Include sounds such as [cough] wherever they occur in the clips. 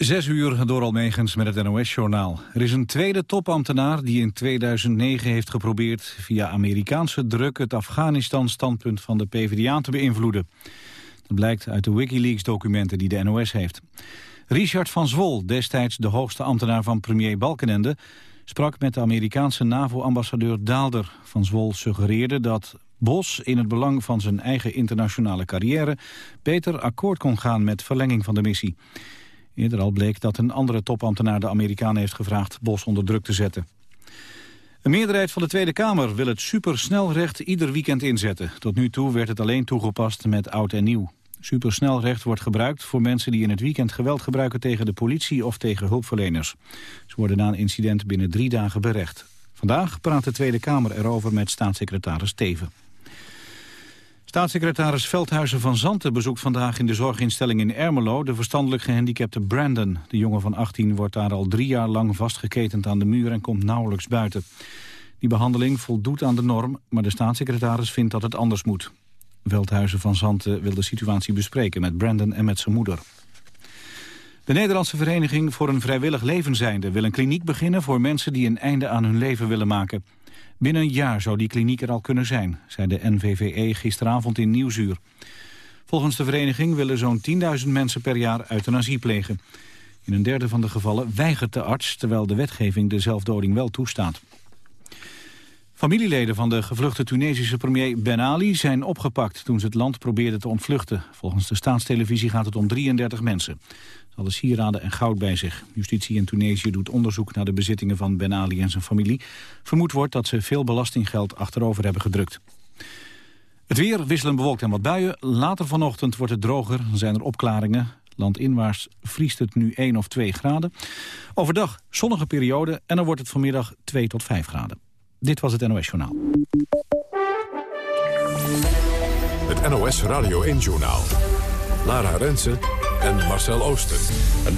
Zes uur door Almegens met het NOS-journaal. Er is een tweede topambtenaar die in 2009 heeft geprobeerd... via Amerikaanse druk het Afghanistan-standpunt van de PvdA te beïnvloeden. Dat blijkt uit de Wikileaks-documenten die de NOS heeft. Richard van Zwol, destijds de hoogste ambtenaar van premier Balkenende... sprak met de Amerikaanse NAVO-ambassadeur Daalder. Van Zwol suggereerde dat Bos in het belang van zijn eigen internationale carrière... beter akkoord kon gaan met verlenging van de missie. Eerder al bleek dat een andere topambtenaar de Amerikaan heeft gevraagd Bos onder druk te zetten. Een meerderheid van de Tweede Kamer wil het supersnelrecht ieder weekend inzetten. Tot nu toe werd het alleen toegepast met oud en nieuw. Supersnelrecht wordt gebruikt voor mensen die in het weekend geweld gebruiken tegen de politie of tegen hulpverleners. Ze worden na een incident binnen drie dagen berecht. Vandaag praat de Tweede Kamer erover met staatssecretaris Teven. Staatssecretaris Veldhuizen van Zanten bezoekt vandaag in de zorginstelling in Ermelo de verstandelijk gehandicapte Brandon. De jongen van 18 wordt daar al drie jaar lang vastgeketend aan de muur en komt nauwelijks buiten. Die behandeling voldoet aan de norm, maar de staatssecretaris vindt dat het anders moet. Veldhuizen van Zanten wil de situatie bespreken met Brandon en met zijn moeder. De Nederlandse Vereniging voor een Vrijwillig Levenzijnde wil een kliniek beginnen voor mensen die een einde aan hun leven willen maken. Binnen een jaar zou die kliniek er al kunnen zijn, zei de NVVE gisteravond in Nieuwsuur. Volgens de vereniging willen zo'n 10.000 mensen per jaar euthanasie plegen. In een derde van de gevallen weigert de arts, terwijl de wetgeving de zelfdoding wel toestaat. Familieleden van de gevluchte Tunesische premier Ben Ali zijn opgepakt toen ze het land probeerden te ontvluchten. Volgens de staatstelevisie gaat het om 33 mensen. Hadden sieraden en goud bij zich. Justitie in Tunesië doet onderzoek naar de bezittingen van Ben Ali en zijn familie. Vermoed wordt dat ze veel belastinggeld achterover hebben gedrukt. Het weer wisselen bewolkt en wat buien. Later vanochtend wordt het droger, dan zijn er opklaringen. Landinwaarts vriest het nu 1 of 2 graden. Overdag zonnige periode en dan wordt het vanmiddag 2 tot 5 graden. Dit was het NOS Journaal. Het NOS Radio 1 Journaal. Lara Rensen en Marcel Ooster.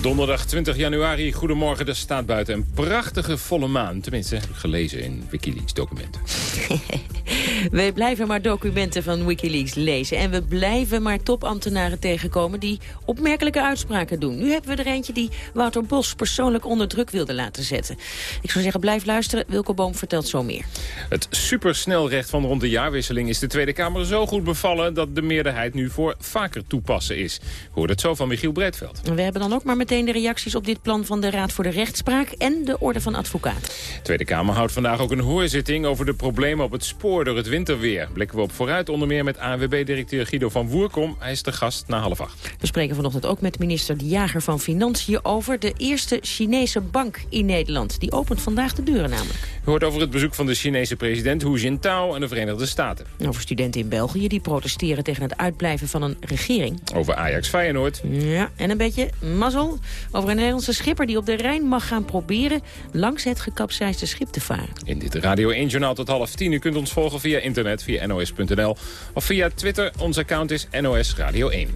Donderdag 20 januari, goedemorgen. Er staat buiten een prachtige volle maan. Tenminste, heb ik gelezen in Wikileaks documenten. [laughs] we blijven maar documenten van Wikileaks lezen. En we blijven maar topambtenaren tegenkomen die opmerkelijke uitspraken doen. Nu hebben we er eentje die Wouter Bos persoonlijk onder druk wilde laten zetten. Ik zou zeggen, blijf luisteren. Wilco Boom vertelt zo meer. Het supersnelrecht van rond de jaarwisseling is de Tweede Kamer zo goed bevallen... dat de meerderheid nu voor vaker toepassen is. Hoort het zo van Michiel Breedveld. We hebben dan ook maar meteen de reacties op dit plan van de Raad voor de Rechtspraak en de Orde van Advocaat. De Tweede Kamer houdt vandaag ook een hoorzitting over de problemen op het spoor door het winterweer. Blikken we op vooruit onder meer met ANWB-directeur Guido van Woerkom. Hij is de gast na half acht. We spreken vanochtend ook met minister De Jager van Financiën over de eerste Chinese bank in Nederland. Die opent vandaag de deuren namelijk. U hoort over het bezoek van de Chinese president Hu Jintao aan de Verenigde Staten. Over studenten in België die protesteren tegen het uitblijven van een regering. Over Ajax Feyenoord. Ja, en een beetje mazzel over een Nederlandse schipper die op de Rijn mag gaan proberen langs het gekapseisde schip te varen. In dit Radio 1 Journaal tot half tien. U kunt ons volgen via internet, via nos.nl of via Twitter. Ons account is NOS Radio 1.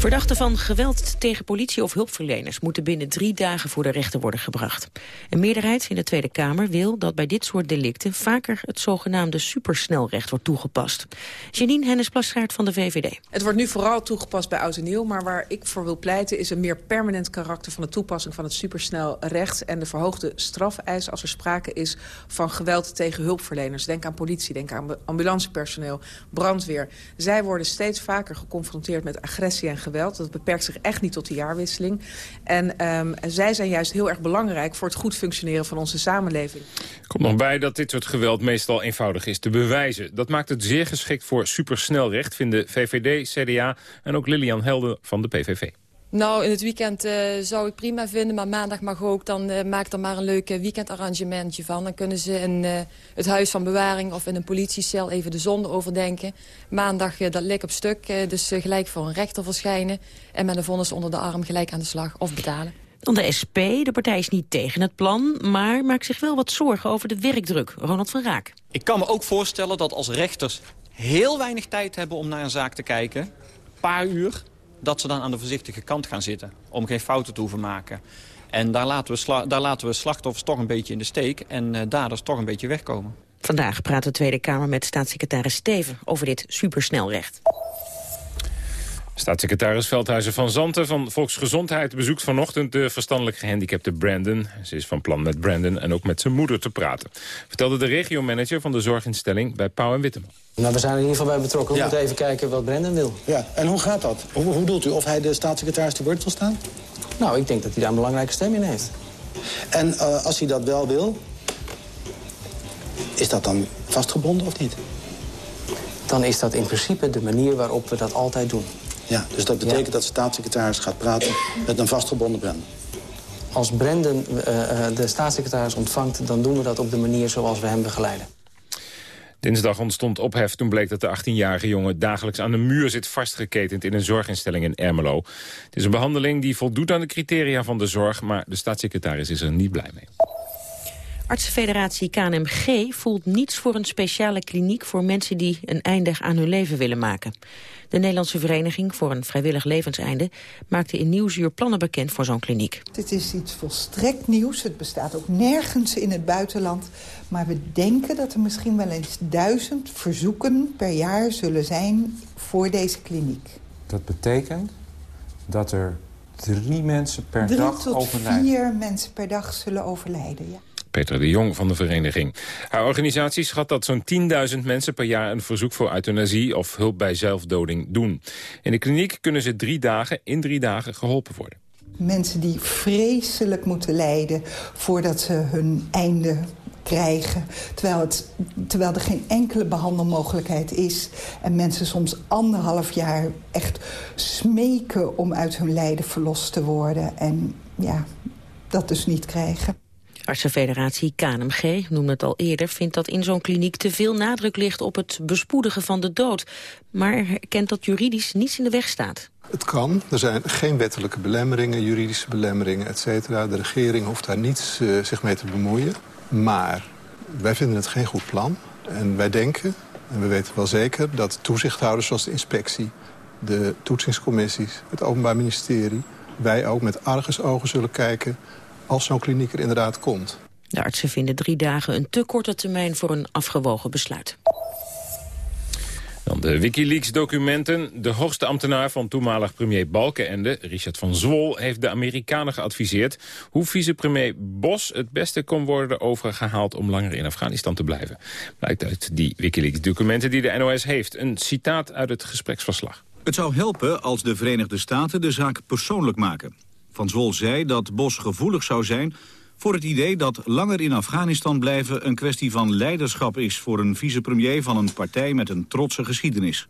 Verdachten van geweld tegen politie of hulpverleners moeten binnen drie dagen voor de rechter worden gebracht. Een meerderheid in de Tweede Kamer wil dat bij dit soort delicten vaker het zogenaamde supersnelrecht wordt toegepast. Janine Hennis-Plasgaard van de VVD. Het wordt nu vooral toegepast bij oud en nieuw, maar waar ik voor wil pleiten is een meer permanent karakter van de toepassing van het supersnelrecht en de verhoogde strafeis als er sprake is van geweld tegen hulpverleners. Denk aan politie, denk aan ambulancepersoneel, brandweer. Zij worden steeds vaker geconfronteerd met agressie en geweld geweld. Dat beperkt zich echt niet tot de jaarwisseling. En um, zij zijn juist heel erg belangrijk voor het goed functioneren van onze samenleving. Komt nog bij dat dit soort geweld meestal eenvoudig is te bewijzen. Dat maakt het zeer geschikt voor supersnelrecht, vinden VVD, CDA en ook Lilian Helden van de PVV. Nou, in het weekend uh, zou ik prima vinden, maar maandag mag ook. Dan uh, maak er maar een leuk weekendarrangementje van. Dan kunnen ze in uh, het huis van bewaring of in een politiecel even de zonde overdenken. Maandag dat lik op stuk, dus gelijk voor een rechter verschijnen. En met een vonnis onder de arm gelijk aan de slag of betalen. Dan de SP. De partij is niet tegen het plan, maar maakt zich wel wat zorgen over de werkdruk. Ronald van Raak. Ik kan me ook voorstellen dat als rechters heel weinig tijd hebben om naar een zaak te kijken... een paar uur, dat ze dan aan de voorzichtige kant gaan zitten. Om geen fouten te hoeven maken. En daar laten we, daar laten we slachtoffers toch een beetje in de steek. En uh, daders toch een beetje wegkomen. Vandaag praat de Tweede Kamer met staatssecretaris Steven over dit supersnelrecht. Staatssecretaris Veldhuizen van Zanten van Volksgezondheid bezoekt vanochtend de verstandelijk gehandicapte Brandon. Ze is van plan met Brandon en ook met zijn moeder te praten. Vertelde de regiomanager van de zorginstelling bij Pauw en Witteman. Nou, we zijn er in ieder geval bij betrokken. We moeten even kijken wat Brandon wil. Ja, en hoe gaat dat? Hoe, hoe doelt u? Of hij de staatssecretaris te woord wil staan? Nou, ik denk dat hij daar een belangrijke stem in heeft. En uh, als hij dat wel wil, is dat dan vastgebonden of niet? Dan is dat in principe de manier waarop we dat altijd doen. Ja, dus dat betekent ja. dat de staatssecretaris gaat praten met een vastgebonden Brandon. Als Brandon uh, de staatssecretaris ontvangt, dan doen we dat op de manier zoals we hem begeleiden. Dinsdag ontstond ophef toen bleek dat de 18-jarige jongen dagelijks aan de muur zit vastgeketend in een zorginstelling in Ermelo. Het is een behandeling die voldoet aan de criteria van de zorg, maar de staatssecretaris is er niet blij mee. Artsenfederatie KNMG voelt niets voor een speciale kliniek voor mensen die een einde aan hun leven willen maken. De Nederlandse Vereniging voor een Vrijwillig Levenseinde maakte in Nieuwsuur plannen bekend voor zo'n kliniek. Dit is iets volstrekt nieuws. Het bestaat ook nergens in het buitenland. Maar we denken dat er misschien wel eens duizend verzoeken per jaar zullen zijn voor deze kliniek. Dat betekent dat er drie mensen per drie dag tot overlijden? vier mensen per dag zullen overlijden, ja. Peter de Jong van de vereniging. Haar organisatie schat dat zo'n 10.000 mensen per jaar... een verzoek voor euthanasie of hulp bij zelfdoding doen. In de kliniek kunnen ze drie dagen, in drie dagen geholpen worden. Mensen die vreselijk moeten lijden voordat ze hun einde krijgen. Terwijl, het, terwijl er geen enkele behandelmogelijkheid is. En mensen soms anderhalf jaar echt smeken om uit hun lijden verlost te worden. En ja, dat dus niet krijgen. Artsenfederatie KNMG, noemde het al eerder, vindt dat in zo'n kliniek te veel nadruk ligt op het bespoedigen van de dood. Maar erkent dat juridisch niets in de weg staat. Het kan. Er zijn geen wettelijke belemmeringen, juridische belemmeringen, et cetera. De regering hoeft daar niets uh, zich mee te bemoeien. Maar wij vinden het geen goed plan. En wij denken, en we weten wel zeker, dat toezichthouders zoals de inspectie... de toetsingscommissies, het Openbaar Ministerie... wij ook met argusogen zullen kijken als zo'n kliniek er inderdaad komt. De artsen vinden drie dagen een te korte termijn voor een afgewogen besluit. Dan de Wikileaks-documenten. De hoogste ambtenaar van toenmalig premier Balkenende, Richard van Zwol... heeft de Amerikanen geadviseerd hoe vicepremier Bos het beste kon worden overgehaald... om langer in Afghanistan te blijven. Blijkt uit die Wikileaks-documenten die de NOS heeft. Een citaat uit het gespreksverslag. Het zou helpen als de Verenigde Staten de zaak persoonlijk maken. Van Zwol zei dat Bos gevoelig zou zijn voor het idee dat langer in Afghanistan blijven een kwestie van leiderschap is voor een vicepremier van een partij met een trotse geschiedenis.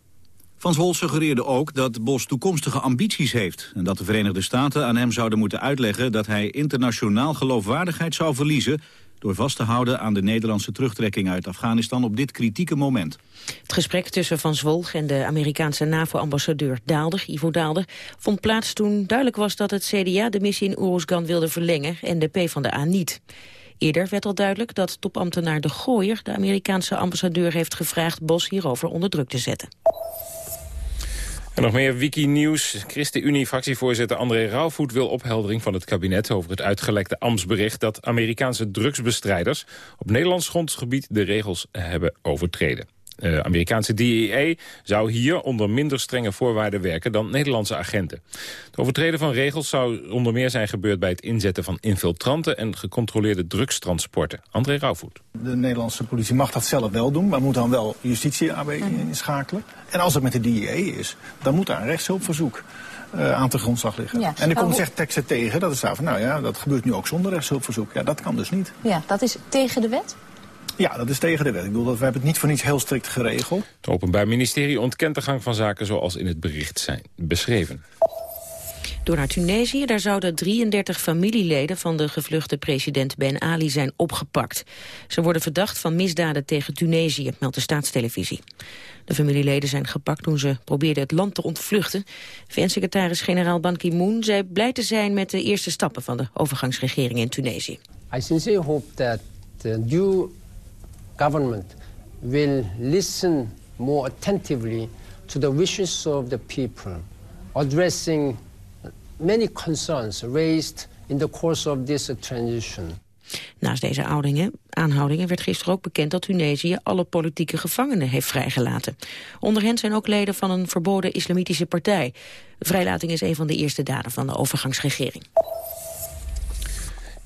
Van Zwol suggereerde ook dat Bos toekomstige ambities heeft... en dat de Verenigde Staten aan hem zouden moeten uitleggen... dat hij internationaal geloofwaardigheid zou verliezen door vast te houden aan de Nederlandse terugtrekking uit Afghanistan op dit kritieke moment. Het gesprek tussen Van Zwolg en de Amerikaanse NAVO-ambassadeur Daalder, Ivo Daalder, vond plaats toen duidelijk was dat het CDA de missie in Oeruzgan wilde verlengen en de PvdA niet. Eerder werd al duidelijk dat topambtenaar De Gooier de Amerikaanse ambassadeur heeft gevraagd Bos hierover onder druk te zetten. Nog meer Wikinews. ChristenUnie-fractievoorzitter André Rauwvoet wil opheldering van het kabinet... over het uitgelekte ambtsbericht dat Amerikaanse drugsbestrijders... op Nederlands grondgebied de regels hebben overtreden. De uh, Amerikaanse DEA zou hier onder minder strenge voorwaarden werken dan Nederlandse agenten. Het overtreden van regels zou onder meer zijn gebeurd bij het inzetten van infiltranten en gecontroleerde drugstransporten. André Rauwvoet. De Nederlandse politie mag dat zelf wel doen, maar moet dan wel justitie inschakelen. En als het met de DEA is, dan moet daar een rechtshulpverzoek uh, aan de grondslag liggen. Ja. En er komt zegt teksten tegen dat het staat van, nou ja, dat gebeurt nu ook zonder rechtshulpverzoek. Ja, dat kan dus niet. Ja, dat is tegen de wet? Ja, dat is tegen de wet. Ik bedoel, dat we hebben het niet voor niets heel strikt geregeld. Het Openbaar Ministerie ontkent de gang van zaken zoals in het bericht zijn beschreven. Door naar Tunesië, daar zouden 33 familieleden van de gevluchte president Ben Ali zijn opgepakt. Ze worden verdacht van misdaden tegen Tunesië, meldt de staatstelevisie. De familieleden zijn gepakt toen ze probeerden het land te ontvluchten. VN-secretaris-generaal Ban Ki-moon zei blij te zijn met de eerste stappen van de overgangsregering in Tunesië. I sincerely hope that the new government will listen more attentively to the wishes of the people, addressing many concerns raised in the course of this transition. Naast deze aanhoudingen werd gisteren ook bekend dat Tunesië alle politieke gevangenen heeft vrijgelaten. Onder hen zijn ook leden van een verboden islamitische partij. Vrijlating is een van de eerste daden van de overgangsregering.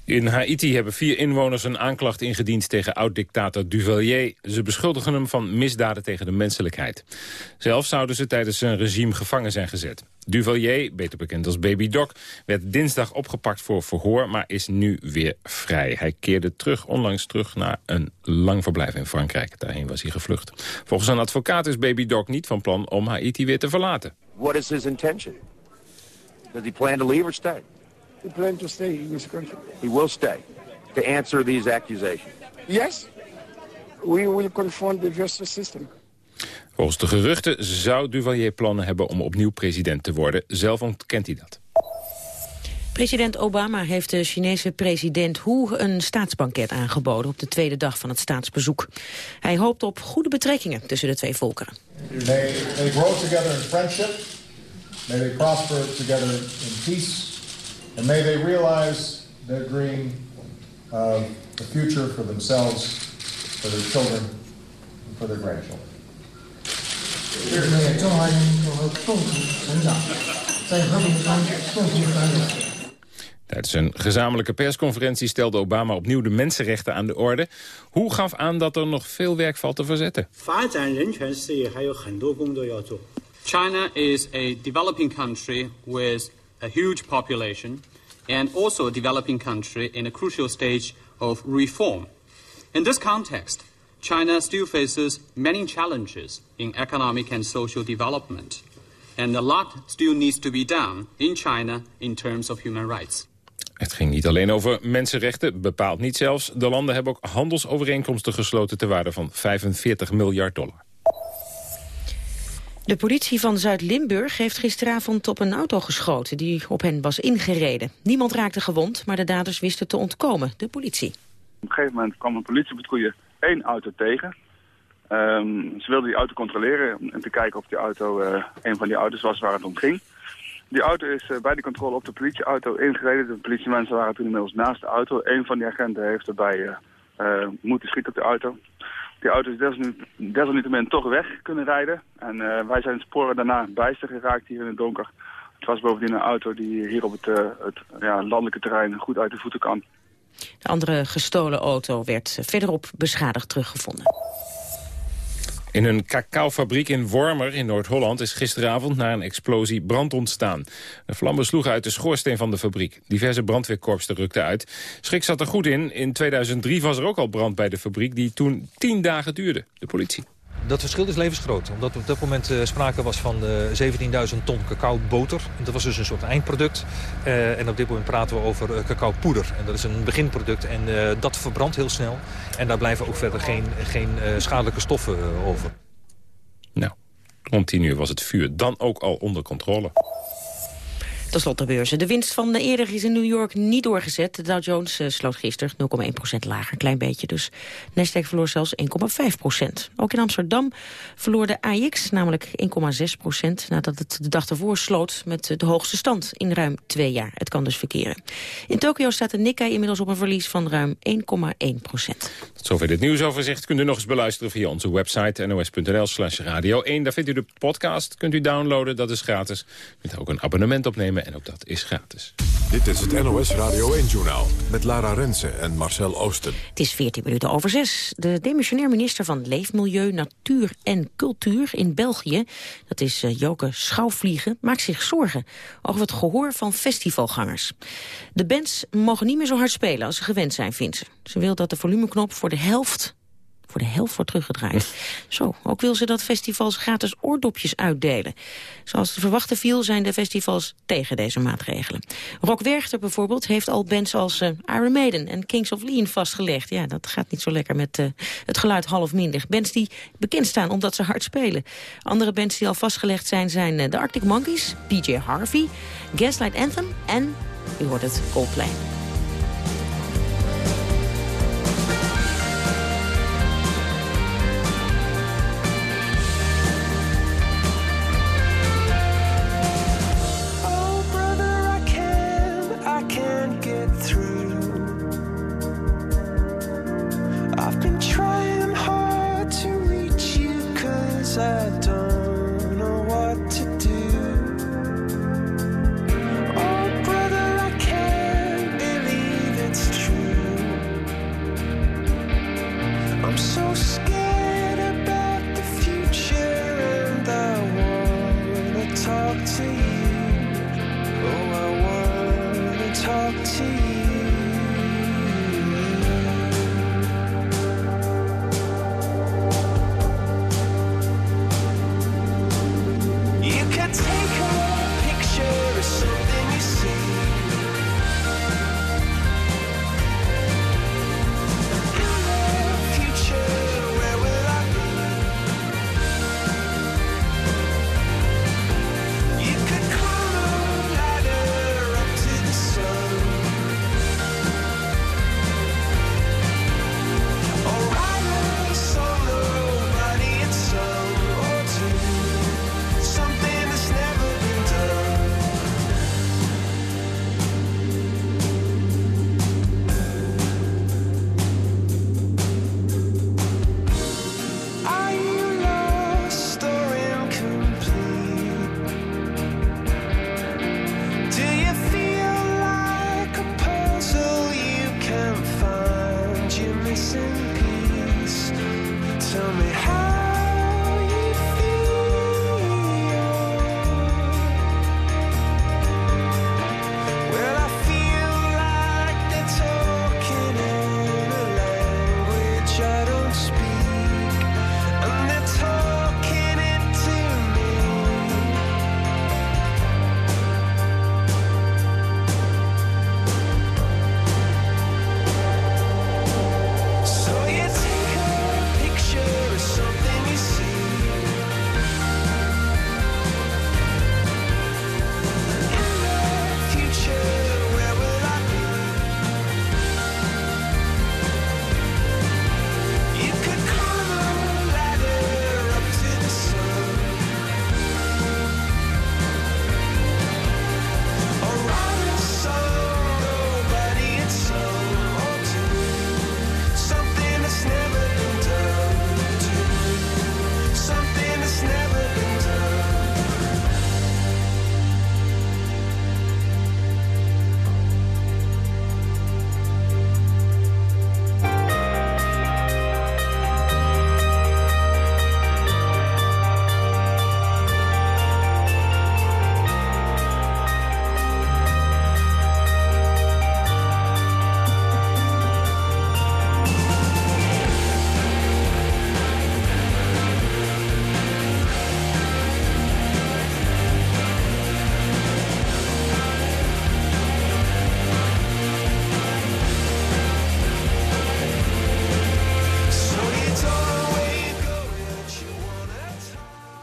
In Haiti hebben vier inwoners een aanklacht ingediend tegen oud-dictator Duvalier. Ze beschuldigen hem van misdaden tegen de menselijkheid. Zelf zouden ze tijdens zijn regime gevangen zijn gezet. Duvalier, beter bekend als Baby Doc, werd dinsdag opgepakt voor verhoor... maar is nu weer vrij. Hij keerde terug, onlangs terug naar een lang verblijf in Frankrijk. Daarheen was hij gevlucht. Volgens een advocaat is Baby Doc niet van plan om Haiti weer te verlaten. What is his intention? Does he plan to leave or stay? He plans to stay in this country. He will stay to answer these accusations. Yes. We will confront the justice system. Volgens de geruchten zou Duvalier plannen hebben om opnieuw president te worden. Zelf ontkent hij dat. President Obama heeft de Chinese president Hu een staatsbanket aangeboden op de tweede dag van het staatsbezoek. Hij hoopt op goede betrekkingen tussen de twee volkeren. May they grow together in friendship. May they prosper together in peace. And may they realize their dream of a future for themselves, for their children, and for their grandchildren. Tijdens een gezamenlijke persconferentie stelde Obama opnieuw de mensenrechten aan de orde. Hoe gaf aan dat er nog veel werk valt te verzetten? China is a developing country with a huge population and also a developing country in a crucial stage of reform. In this context, China still faces many challenges in economic and social development. And a lot still needs to be done in China in terms of human rights. Het ging niet alleen over mensenrechten, bepaald niet zelfs. De landen hebben ook handelsovereenkomsten gesloten... ter waarde van 45 miljard dollar. De politie van Zuid-Limburg heeft gisteravond op een auto geschoten... die op hen was ingereden. Niemand raakte gewond, maar de daders wisten te ontkomen. De politie. Op een gegeven moment kwam een politiepatrouille één auto tegen. Um, ze wilden die auto controleren en te kijken of die auto uh, een van die auto's was waar het om ging. Die auto is uh, bij die controle op de politieauto ingereden. De politiemensen waren toen inmiddels naast de auto. Een van die agenten heeft erbij uh, moeten schieten op de auto. Die auto is desalniettemin toch weg kunnen rijden. En wij zijn sporen daarna bijster geraakt hier in het donker. Het was bovendien een auto die hier op het, het ja, landelijke terrein goed uit de voeten kan. De andere gestolen auto werd verderop beschadigd teruggevonden. In een cacaofabriek in Wormer in Noord-Holland is gisteravond na een explosie brand ontstaan. De vlammen sloegen uit de schoorsteen van de fabriek. Diverse brandweerkorpsen rukten uit. Schrik zat er goed in. In 2003 was er ook al brand bij de fabriek die toen tien dagen duurde. De politie. Dat verschil is levensgroot. Omdat op dat moment uh, sprake was van uh, 17.000 ton cacaoboter. Dat was dus een soort eindproduct. Uh, en op dit moment praten we over cacaopoeder. En dat is een beginproduct. En dat verbrandt heel snel. En daar blijven ook verder geen, geen schadelijke stoffen over. Nou, rond 10 uur was het vuur dan ook al onder controle. Tot slot de beurzen. De winst van de eerder is in New York niet doorgezet. De Dow Jones uh, sloot gisteren 0,1% lager, klein beetje dus. Nasdaq verloor zelfs 1,5% Ook in Amsterdam verloor de AX namelijk 1,6% nadat het de dag ervoor sloot met de hoogste stand in ruim twee jaar. Het kan dus verkeren. In Tokio staat de Nikkei inmiddels op een verlies van ruim 1,1 Tot zover dit nieuwsoverzicht kunt u nog eens beluisteren via onze website nos.nl slash radio 1. Daar vindt u de podcast, kunt u downloaden, dat is gratis. U kunt ook een abonnement opnemen en ook dat is gratis. Dit is het NOS Radio 1-journaal met Lara Rensen en Marcel Oosten. Het is 14 minuten over 6. De demissionair minister van Leefmilieu, Natuur en Cultuur in België... dat is uh, Joke Schouwvliegen, maakt zich zorgen over het gehoor van festivalgangers. De bands mogen niet meer zo hard spelen als ze gewend zijn, vindt ze. Ze wil dat de volumeknop voor de helft voor de helft wordt teruggedraaid. Zo, ook wil ze dat festivals gratis oordopjes uitdelen. Zoals te verwachten viel zijn de festivals tegen deze maatregelen. Rock Werchter bijvoorbeeld heeft al bands als uh, Iron Maiden en Kings of Leon vastgelegd. Ja, dat gaat niet zo lekker met uh, het geluid half minder. Bands die bekend staan omdat ze hard spelen. Andere bands die al vastgelegd zijn zijn uh, de Arctic Monkeys, PJ Harvey, Gaslight Anthem en, u hoort het, Coldplay.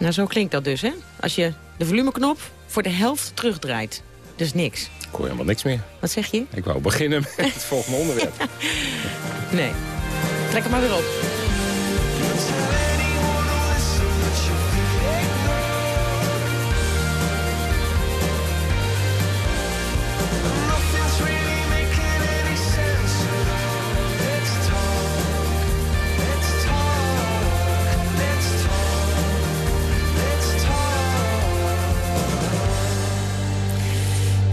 Nou, zo klinkt dat dus, hè? Als je de volumeknop voor de helft terugdraait. Dus niks. Ik hoor helemaal niks meer. Wat zeg je? Ik wou beginnen met het volgende onderwerp. [laughs] nee. Trek hem maar weer op.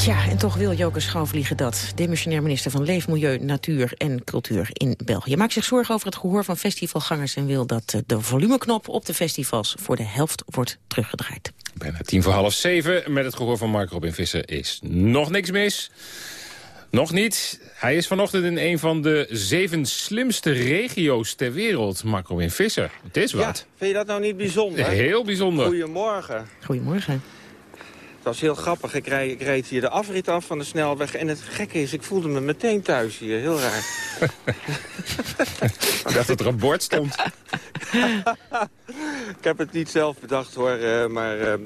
Ja, en toch wil Joke Schouwvliegen dat. Demissionair minister van Leefmilieu, Natuur en Cultuur in België. Maakt zich zorgen over het gehoor van festivalgangers... en wil dat eh, de volumeknop op de festivals voor de helft wordt teruggedraaid. Bijna tien voor half zeven. Met het gehoor van Mark Robin Visser is nog niks mis. Nog niet. Hij is vanochtend in een van de zeven slimste regio's ter wereld. Mark Robin Visser. Het is wat. Ja, vind je dat nou niet bijzonder? Heel bijzonder. Goedemorgen. Goedemorgen. Was heel grappig. Ik, reed hier de afrit af van de snelweg. En het gekke is, ik voelde me meteen thuis hier. Heel raar. [laughs] ik dacht dat er een bord stond. [laughs] ik heb het niet zelf bedacht hoor. Uh, maar uh, uh,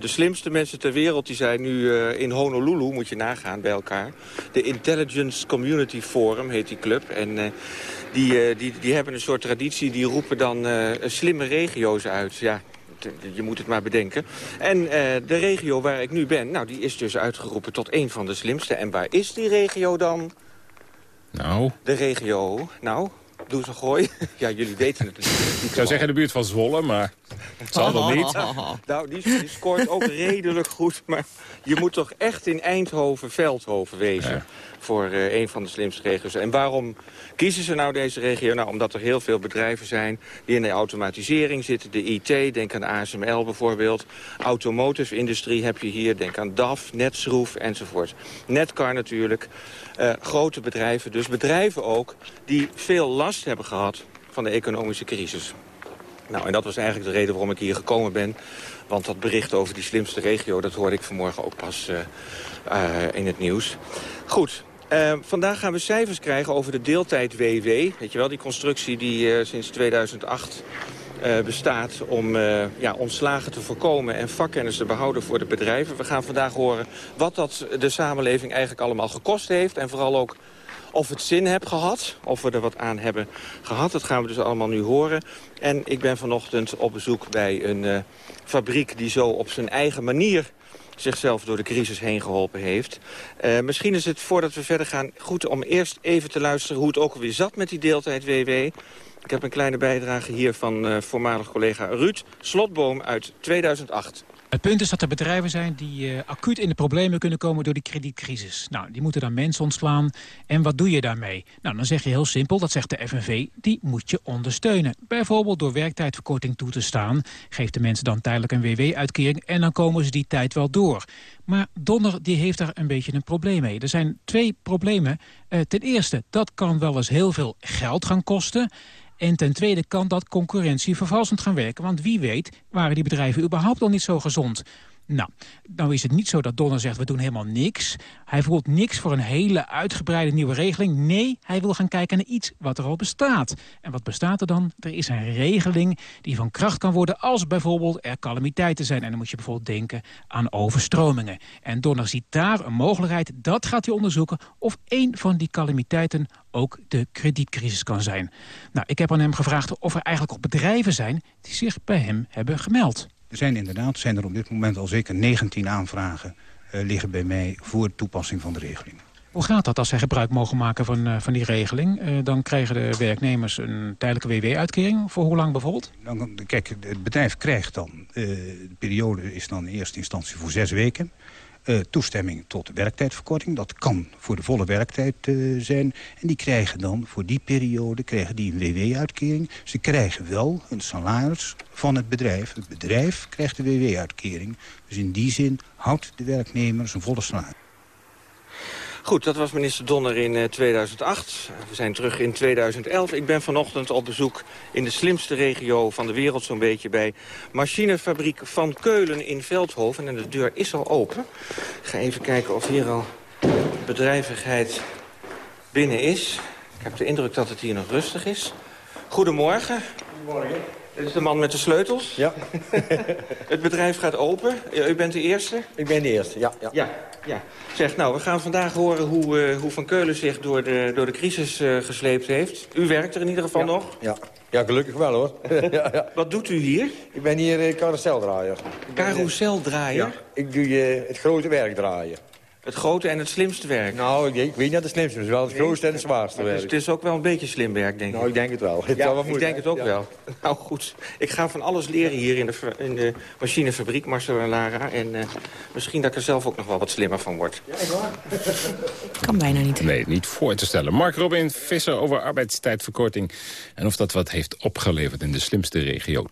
de slimste mensen ter wereld die zijn nu in Honolulu, moet je nagaan, bij elkaar. De Intelligence Community Forum heet die club. En die, die, die hebben een soort traditie, die roepen dan slimme regio's uit. Ja, je moet het maar bedenken. En uh, de regio waar ik nu ben, nou, die is dus uitgeroepen tot een van de slimste. En waar is die regio dan? Nou? De regio, nou, doe eens een gooi. [laughs] ja, jullie weten het natuurlijk. Ik zou zeggen de buurt van Zwolle, maar... Het zal wel niet. [laughs] Nou, die, die, scoort ook redelijk goed. Maar je moet toch echt in Eindhoven, Veldhoven wezen. Voor uh, een van de slimste regio's. En waarom kiezen ze nou deze regio? Nou, omdat er heel veel bedrijven zijn die in de automatisering zitten. De IT, denk aan ASML bijvoorbeeld. Automotive industrie heb je hier. Denk aan DAF, Netschroef enzovoort. Netcar natuurlijk. Uh, grote bedrijven, dus bedrijven ook die veel last hebben gehad van de economische crisis. Nou, en dat was eigenlijk de reden waarom ik hier gekomen ben. Want dat bericht over die slimste regio, dat hoorde ik vanmorgen ook pas uh, uh, in het nieuws. Goed, vandaag gaan we cijfers krijgen over de deeltijd-WW. Weet je wel, die constructie die sinds 2008 bestaat om ja, ontslagen te voorkomen en vakkennis te behouden voor de bedrijven. We gaan vandaag horen wat dat de samenleving eigenlijk allemaal gekost heeft. En vooral ook of het zin heeft gehad, of we er wat aan hebben gehad. Dat gaan we dus allemaal nu horen. En ik ben vanochtend op bezoek bij een uh, fabriek die zo op zijn eigen manier zichzelf door de crisis heen geholpen heeft. Misschien is het, voordat we verder gaan, goed om eerst even te luisteren... hoe het ook alweer zat met die deeltijd WW. Ik heb een kleine bijdrage hier van uh, voormalig collega Ruud Slotboom uit 2008. Het punt is dat er bedrijven zijn die uh, acuut in de problemen kunnen komen door die kredietcrisis. Nou, die moeten dan mensen ontslaan. En wat doe je daarmee? Nou, dan zeg je heel simpel, dat zegt de FNV, die moet je ondersteunen. Bijvoorbeeld door werktijdverkorting toe te staan. Geeft de mensen dan tijdelijk een WW-uitkering en dan komen ze die tijd wel door. Maar Donner die heeft daar een beetje een probleem mee. Er zijn twee problemen. Uh, ten eerste, dat kan wel eens heel veel geld gaan kosten... En ten tweede kan dat concurrentie vervalsend gaan werken. Want wie weet waren die bedrijven überhaupt al niet zo gezond. Nou, nou is het niet zo dat Donner zegt, we doen helemaal niks. Hij voelt niks voor een hele uitgebreide nieuwe regeling. Nee, hij wil gaan kijken naar iets wat er al bestaat. En wat bestaat er dan? Er is een regeling die van kracht kan worden als bijvoorbeeld er calamiteiten zijn. En dan moet je bijvoorbeeld denken aan overstromingen. En Donner ziet daar een mogelijkheid, dat gaat hij onderzoeken... of één van die calamiteiten ook de kredietcrisis kan zijn. Nou, ik heb aan hem gevraagd of er eigenlijk al bedrijven zijn... die zich bij hem hebben gemeld. Er zijn inderdaad zijn er op dit moment al zeker 19 aanvragen uh, liggen bij mij voor toepassing van de regeling. Hoe gaat dat als zij gebruik mogen maken van, uh, van die regeling? Uh, dan krijgen de werknemers een tijdelijke WW-uitkering. Voor hoe lang bijvoorbeeld? Dan, kijk, het bedrijf krijgt dan... de periode is dan in eerste instantie voor zes weken. Uh, toestemming tot werktijdverkorting. Dat kan voor de volle werktijd uh, zijn. En die krijgen dan voor die periode krijgen die een WW-uitkering. Ze krijgen wel een salaris van het bedrijf. Het bedrijf krijgt de WW-uitkering. Dus in die zin houdt de werknemer zijn volle salaris. Goed, dat was minister Donner in uh, 2008. We zijn terug in 2011. Ik ben vanochtend op bezoek in de slimste regio van de wereld... zo'n beetje bij machinefabriek Van Keulen in Veldhoven. En de deur is al open. Ik ga even kijken of hier al bedrijvigheid binnen is. Ik heb de indruk dat het hier nog rustig is. Goedemorgen. Goedemorgen. Dit is de man met de sleutels? Ja. [laughs] het bedrijf gaat open. U bent de eerste? Ik ben de eerste, ja. ja. ja, ja. Zeg, nou, we gaan vandaag horen hoe, uh, hoe Van Keulen zich door de, door de crisis uh, gesleept heeft. U werkt er in ieder geval ja. nog? Ja. ja, gelukkig wel hoor. [laughs] ja, ja. Wat doet u hier? Ik ben hier uh, carouseldraaier. Carouseldraaier? Ja, ik doe het grote werk draaien. Het grote en het slimste werk? Nou, ik, ik weet niet dat het slimste is. wel het grootste en het zwaarste werk. Dus het is ook wel een beetje slim werk, denk ik. Nou, ik denk het wel. [laughs] Het ja, wel ik denk het ook ja. wel. [laughs] Nou goed, ik ga van alles leren hier in de, in de machinefabriek, Marcel en Lara. En uh, misschien dat ik er zelf ook nog wel wat slimmer van word. Ja, waar. [laughs] kan bijna niet. Nee, niet voor te stellen. Mark Robin Visser over arbeidstijdverkorting. En of dat wat heeft opgeleverd in de slimste regio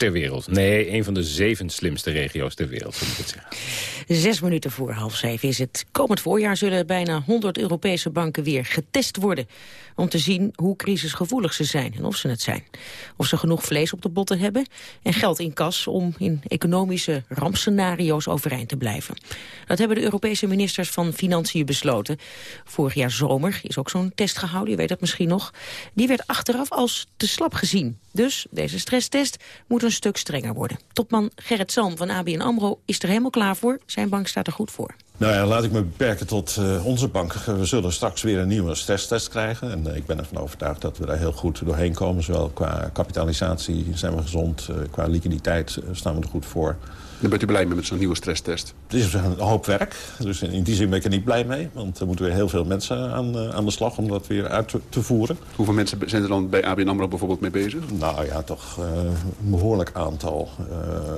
ter wereld. Nee, een van de zeven slimste regio's ter wereld, zo moet ik het zeggen. Zes minuten voor half zeven is het. Komend voorjaar zullen bijna 100 Europese banken weer getest worden. Om te zien hoe crisisgevoelig ze zijn en of ze het zijn. Of ze genoeg vlees op de botten hebben en geld in kas... om in economische rampscenario's overeind te blijven. Dat hebben de Europese ministers van Financiën besloten. Vorig jaar zomer is ook zo'n test gehouden, je weet dat misschien nog. Die werd achteraf als te slap gezien. Dus deze stresstest moet een stuk strenger worden. Topman Gerrit Zalm van ABN AMRO is er helemaal klaar voor. Zijn bank staat er goed voor. Nou ja, laat ik me beperken tot uh, onze bank. We zullen straks weer een nieuwe stresstest krijgen. En uh, ik ben ervan overtuigd dat we daar heel goed doorheen komen. Zowel qua kapitalisatie zijn we gezond, uh, qua liquiditeit staan we er goed voor. Dan bent u blij mee met zo'n nieuwe stresstest? Het is een hoop werk, dus in die zin ben ik er niet blij mee. Want er moeten weer heel veel mensen aan, aan de slag om dat weer uit te, te, voeren. Hoeveel mensen zijn er dan bij ABN AMRO bijvoorbeeld mee bezig? Nou ja, toch een behoorlijk aantal.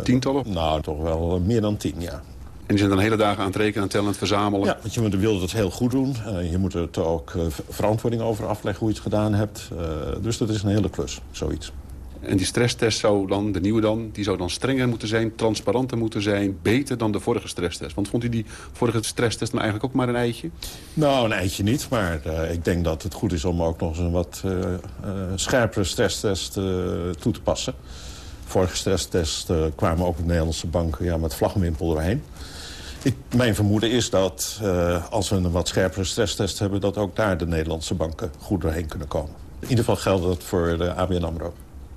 Tientallen? Nou, toch wel meer dan tien, ja. En die zijn dan hele dagen aan het rekenen, aan het tellen, aan het verzamelen? Ja, want je wil het heel goed doen. Uh, je moet er ook uh, verantwoording over afleggen hoe je het gedaan hebt. Uh, dus dat is een hele klus, zoiets. En die stresstest zou dan, de nieuwe dan, die zou dan strenger moeten zijn... transparanter moeten zijn, beter dan de vorige stresstest. Want vond u die vorige stresstest nou eigenlijk ook maar een eitje? Nou, een eitje niet, maar ik denk dat het goed is... om ook nog eens een wat scherpere stresstest toe te passen. Vorige stresstest kwamen ook de Nederlandse banken ja, met vlaggenwimpel doorheen. Ik, mijn vermoeden is dat uh, als we een wat scherpere stresstest hebben... dat ook daar de Nederlandse banken goed doorheen kunnen komen. In ieder geval geldt dat voor de ABN AMRO.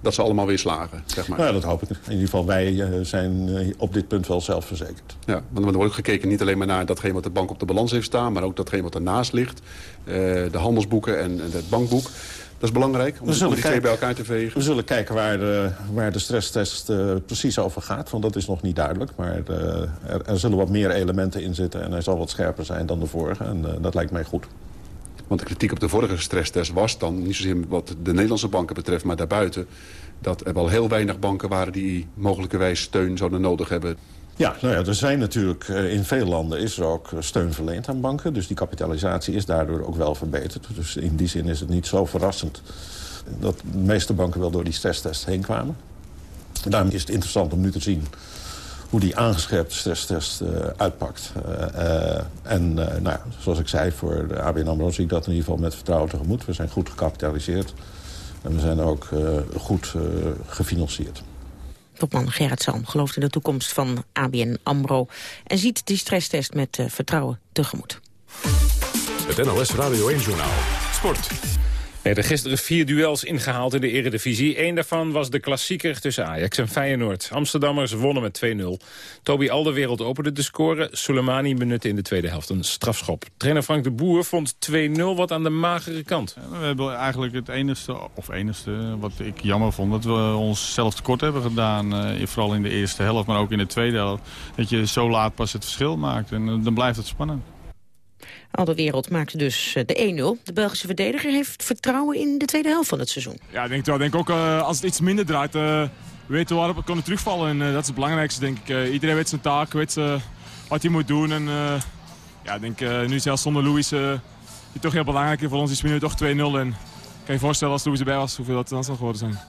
Dat ze allemaal weer slagen, zeg maar. Nou, dat hoop ik. In ieder geval, wij uh, zijn uh, op dit punt wel zelfverzekerd. Ja, want er wordt ook gekeken niet alleen maar naar datgene wat de bank op de balans heeft staan... maar ook datgene wat ernaast ligt. de handelsboeken en het bankboek. Dat is belangrijk, om, om die twee bij elkaar te vegen. We zullen kijken waar de, waar de stresstest uh, precies over gaat. Want dat is nog niet duidelijk. Maar uh, er, er, zullen wat meer elementen in zitten. En hij zal wat scherper zijn dan de vorige. En dat lijkt mij goed. Want de kritiek op de vorige stresstest was dan... niet zozeer wat de Nederlandse banken betreft, maar daarbuiten... dat er wel heel weinig banken waren die mogelijkerwijs steun zouden nodig hebben. Ja, nou ja, er zijn natuurlijk in veel landen is er ook steun verleend aan banken. Dus die kapitalisatie is daardoor ook wel verbeterd. Dus in die zin is het niet zo verrassend dat de meeste banken wel door die stresstest heen kwamen. Daarom is het interessant om nu te zien hoe die aangescherpte stresstest uh, uitpakt. Uh, uh, en nou ja, zoals ik zei, voor de ABN AMRO zie ik dat in ieder geval met vertrouwen tegemoet. We zijn goed gekapitaliseerd en we zijn ook goed gefinancierd. Topman Gerrit Salm gelooft in de toekomst van ABN AMRO... en ziet die stresstest met uh, vertrouwen tegemoet. Het NLS Radio 1-journaal. Sport. Er gisteren vier duels ingehaald in de eredivisie. Eén daarvan was de klassieker tussen Ajax en Feyenoord. Amsterdammers wonnen met 2-0. Toby Alderwereld opende de score. Soleimani benutte in de tweede helft een strafschop. Trainer Frank de Boer vond 2-0 wat aan de magere kant. We hebben eigenlijk het enige, of enige wat ik jammer vond... dat we ons zelf tekort hebben gedaan. Uh, vooral in de eerste helft, maar ook in de tweede helft. Dat je zo laat pas het verschil maakt. En uh, dan blijft het spannend. Al de wereld maakte dus de 1-0. De Belgische verdediger heeft vertrouwen in de tweede helft van het seizoen. Ja, ik denk, wel, denk ook uh, als het iets minder draait, uh, weten we waarop we kunnen terugvallen. En uh, dat is het belangrijkste, denk ik. iedereen weet zijn taak, weet wat hij moet doen. En ja, ik denk nu zelfs zonder Louis, die toch heel belangrijk is voor ons, is nu toch 2-0. En kan je voorstellen als Louis erbij was, hoeveel dat dan zou geworden zijn.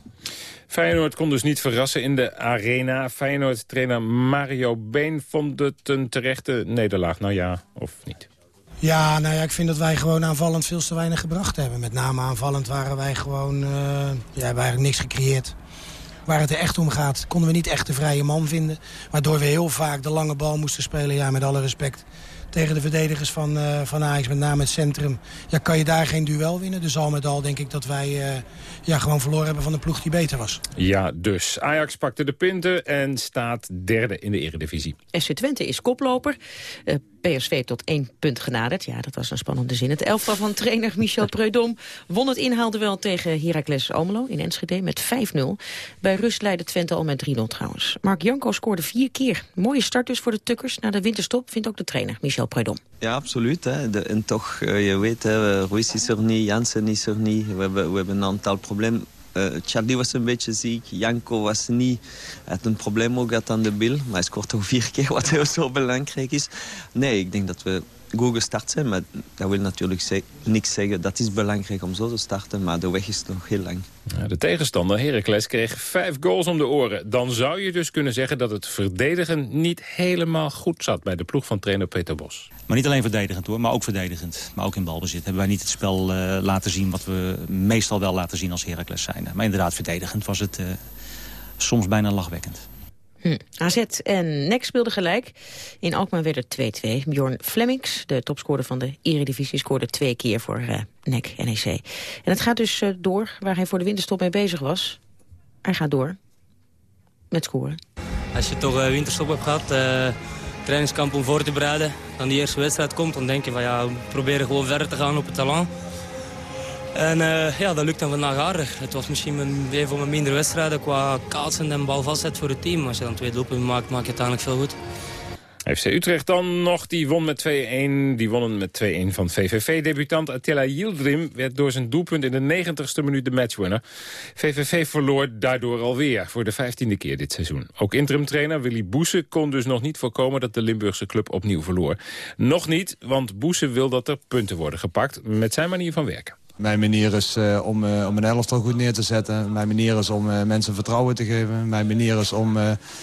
Feyenoord kon dus niet verrassen in de arena. Feyenoord-trainer Mario Been vond het een terechte nederlaag. Nou ja, of niet? Ja, nou ja, ik vind dat wij gewoon aanvallend veel te weinig gebracht hebben. Met name aanvallend waren wij gewoon... Uh, ja, hebben eigenlijk niks gecreëerd. Waar het er echt om gaat, konden we niet echt de vrije man vinden. Waardoor we heel vaak de lange bal moesten spelen, ja, met alle respect. Tegen de verdedigers van, uh, van Ajax, met name het centrum. Ja, kan je daar geen duel winnen. Dus al met al denk ik dat wij uh, ja, gewoon verloren hebben van de ploeg die beter was. Ja, dus Ajax pakte de punten en staat derde in de eredivisie. SC Twente is koploper. Uh, PSV tot één punt genaderd. Ja, dat was een spannende zin. Het elftal van trainer Michel Preudom won het inhaalduel tegen Heracles Almelo in Enschede met 5-0. Bij rust leidde Twente al met 3-0 trouwens. Mark Janko scoorde vier keer. Mooie start dus voor de Tukkers. Na de winterstop vindt ook de trainer Michel Preudom. Ja, absoluut. Hè. De, en toch, uh, je weet, hè, Ruiz is er niet, Jansen is er niet. We hebben, we hebben een aantal problemen. Uh, Charlie was een beetje ziek, Janko was niet. Hij had een probleem ook gehad aan de bil. Maar hij scoort toch vier keer, wat [laughs] heel zo belangrijk is. Nee, ik denk dat we goed gestart zijn. Maar dat wil natuurlijk ze niks zeggen. Dat is belangrijk om zo te starten, maar de weg is nog heel lang. Ja, de tegenstander, Heracles, kreeg vijf goals om de oren. Dan zou je dus kunnen zeggen dat het verdedigen niet helemaal goed zat... bij de ploeg van trainer Peter Bos. Maar niet alleen verdedigend hoor, maar ook verdedigend. Maar ook in balbezit hebben wij niet het spel uh, laten zien... wat we meestal wel laten zien als Heracles zijn. Maar inderdaad, verdedigend was het uh, soms bijna lachwekkend. Hm. AZ en NEC speelden gelijk. In Alkmaar werd het 2-2. Bjorn Flemings, de topscorer van de Eredivisie, scoorde twee keer voor uh, NEC NEC. En het gaat dus uh, door waar hij voor de winterstop mee bezig was. Hij gaat door met scoren. Als je toch uh, winterstop hebt gehad, trainingskamp om voor te bereiden. Dan die eerste wedstrijd komt, dan denk je van ja, we proberen gewoon verder te gaan op het talent. En uh, ja, dat lukt dan vandaag aardig. Het was misschien een, van mijn mindere wedstrijden qua kaatsen en balvastheid voor het team. Als je dan twee doelpunten maakt, maak je het uiteindelijk veel goed. FC Utrecht dan nog, die won met 2-1. Die wonnen met 2-1 van VVV-debutant Attila Yildirim... werd door zijn doelpunt in de 90ste minuut de matchwinner. VVV verloor daardoor alweer voor de vijftiende keer dit seizoen. Ook interimtrainer Willy Boese kon dus nog niet voorkomen... dat de Limburgse club opnieuw verloor. Nog niet, want Boese wil dat er punten worden gepakt... met zijn manier van werken. Mijn manier is uh, om, uh, om een elftal goed neer te zetten. Mijn manier is om uh, mensen vertrouwen te geven. Mijn manier is om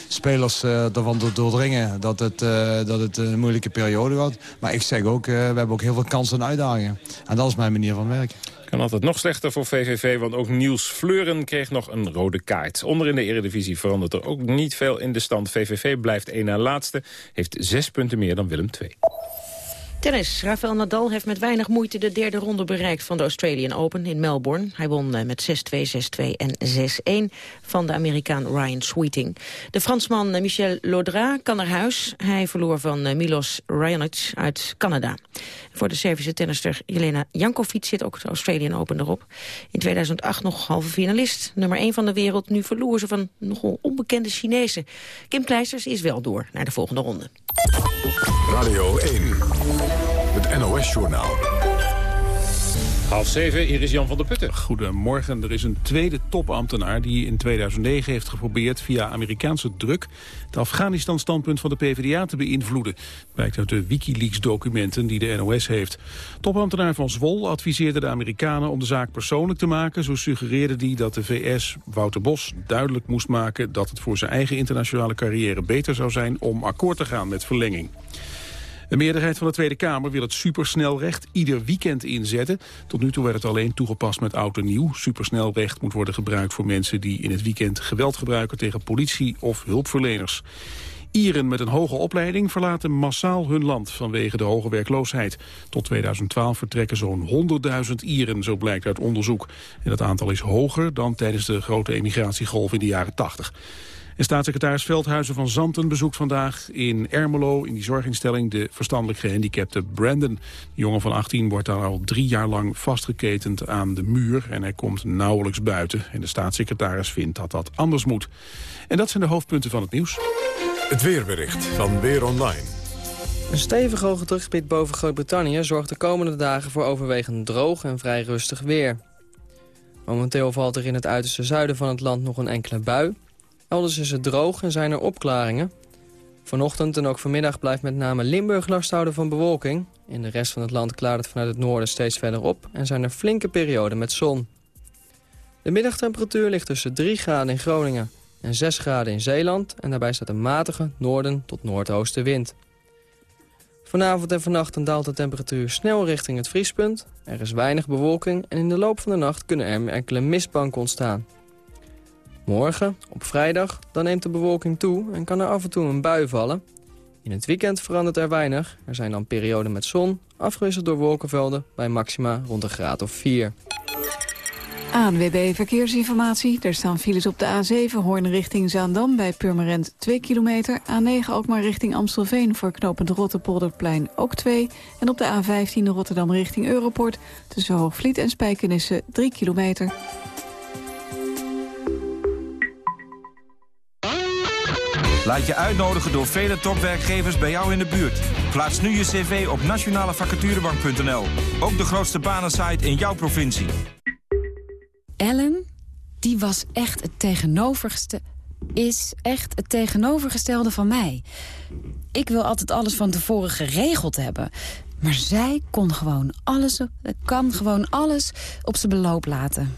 spelers ervan te doordringen dat het, dat het een moeilijke periode gaat. Maar ik zeg ook, we hebben ook heel veel kansen en uitdagingen. En dat is mijn manier van werken. Kan altijd nog slechter voor VVV, want ook Niels Fleuren kreeg nog een rode kaart. Onder in de eredivisie verandert er ook niet veel in de stand. VVV blijft één na laatste, heeft zes punten meer dan Willem II. Tennis. Rafael Nadal heeft met weinig moeite de derde ronde bereikt van de Australian Open in Melbourne. Hij won eh, met 6-2, 6-2 en 6-1 van de Amerikaan Ryan Sweeting. De Fransman eh, Michel Laudra kan naar huis. Hij verloor van eh, Milos Raonic uit Canada. Voor de Servische tennister Jelena Jankovic zit ook de Australian Open erop. In 2008 nog halve finalist. Nummer 1 van de wereld. Nu verloor ze van nogal onbekende Chinezen. Kim Kleisters is wel door naar de volgende ronde. Radio 1. Het NOS-journaal. Half zeven, hier is Jan van der Putten. Goedemorgen. Er is een tweede topambtenaar die in 2009 heeft geprobeerd via Amerikaanse druk het Afghanistan-standpunt van de PvdA te beïnvloeden. Blijkt uit de Wikileaks-documenten die de NOS heeft. Topambtenaar van Zwol adviseerde de Amerikanen om de zaak persoonlijk te maken. Zo suggereerde hij dat de VS Wouter Bos duidelijk moest maken dat het voor zijn eigen internationale carrière beter zou zijn om akkoord te gaan met verlenging. De meerderheid van de Tweede Kamer wil het supersnelrecht ieder weekend inzetten. Tot nu toe werd het alleen toegepast met oud en nieuw. Supersnelrecht moet worden gebruikt voor mensen die in het weekend geweld gebruiken tegen politie of hulpverleners. Ieren met een hoge opleiding verlaten massaal hun land vanwege de hoge werkloosheid. Tot 2012 vertrekken zo'n 100.000 Ieren, zo blijkt uit onderzoek. En dat aantal is hoger dan tijdens de grote emigratiegolf in de jaren 80. En staatssecretaris Veldhuizen van Zanten bezoekt vandaag in Ermelo... in die zorginstelling de verstandelijk gehandicapte Brandon. De jongen van 18 wordt daar al drie jaar lang vastgeketend aan de muur... en hij komt nauwelijks buiten. En de staatssecretaris vindt dat dat anders moet. En dat zijn de hoofdpunten van het nieuws. Het weerbericht van Weer Online. Een stevig hoge drukgebied boven Groot-Brittannië zorgt de komende dagen voor overwegend droog en vrij rustig weer. Momenteel valt er in het uiterste zuiden van het land nog een enkele bui. Elders is het droog en zijn er opklaringen. Vanochtend en ook vanmiddag blijft met name Limburg last houden van bewolking. In de rest van het land klaart het vanuit het noorden steeds verder op... en zijn er flinke perioden met zon. De middagtemperatuur ligt tussen 3 graden in Groningen en 6 graden in Zeeland... en daarbij staat een matige noorden tot noordoostenwind. Vanavond en vannacht daalt de temperatuur snel richting het vriespunt. Er is weinig bewolking en in de loop van de nacht kunnen er enkele mistbanken ontstaan. Morgen, op vrijdag, dan neemt de bewolking toe en kan er af en toe een bui vallen. In het weekend verandert er weinig. Er zijn dan perioden met zon, afgewisseld door wolkenvelden... bij maxima rond een graad of 4. ANWB Verkeersinformatie. Er staan files op de A7 Hoorn richting Zaandam bij Purmerend 2 kilometer. A9 ook maar richting Amstelveen voor knooppunt Rotterpolderplein ook 2. En op de A15 Rotterdam richting Europort tussen Hoogvliet en Spijkenisse 3 kilometer. Laat je uitnodigen door vele topwerkgevers bij jou in de buurt. Plaats nu je cv op nationalevacaturebank.nl. Ook de grootste banensite in jouw provincie. Ellen, die was echt het tegenovergestelde is echt het tegenovergestelde van mij. Ik wil altijd alles van tevoren geregeld hebben. Maar zij kon gewoon alles, kan gewoon alles op zijn beloop laten.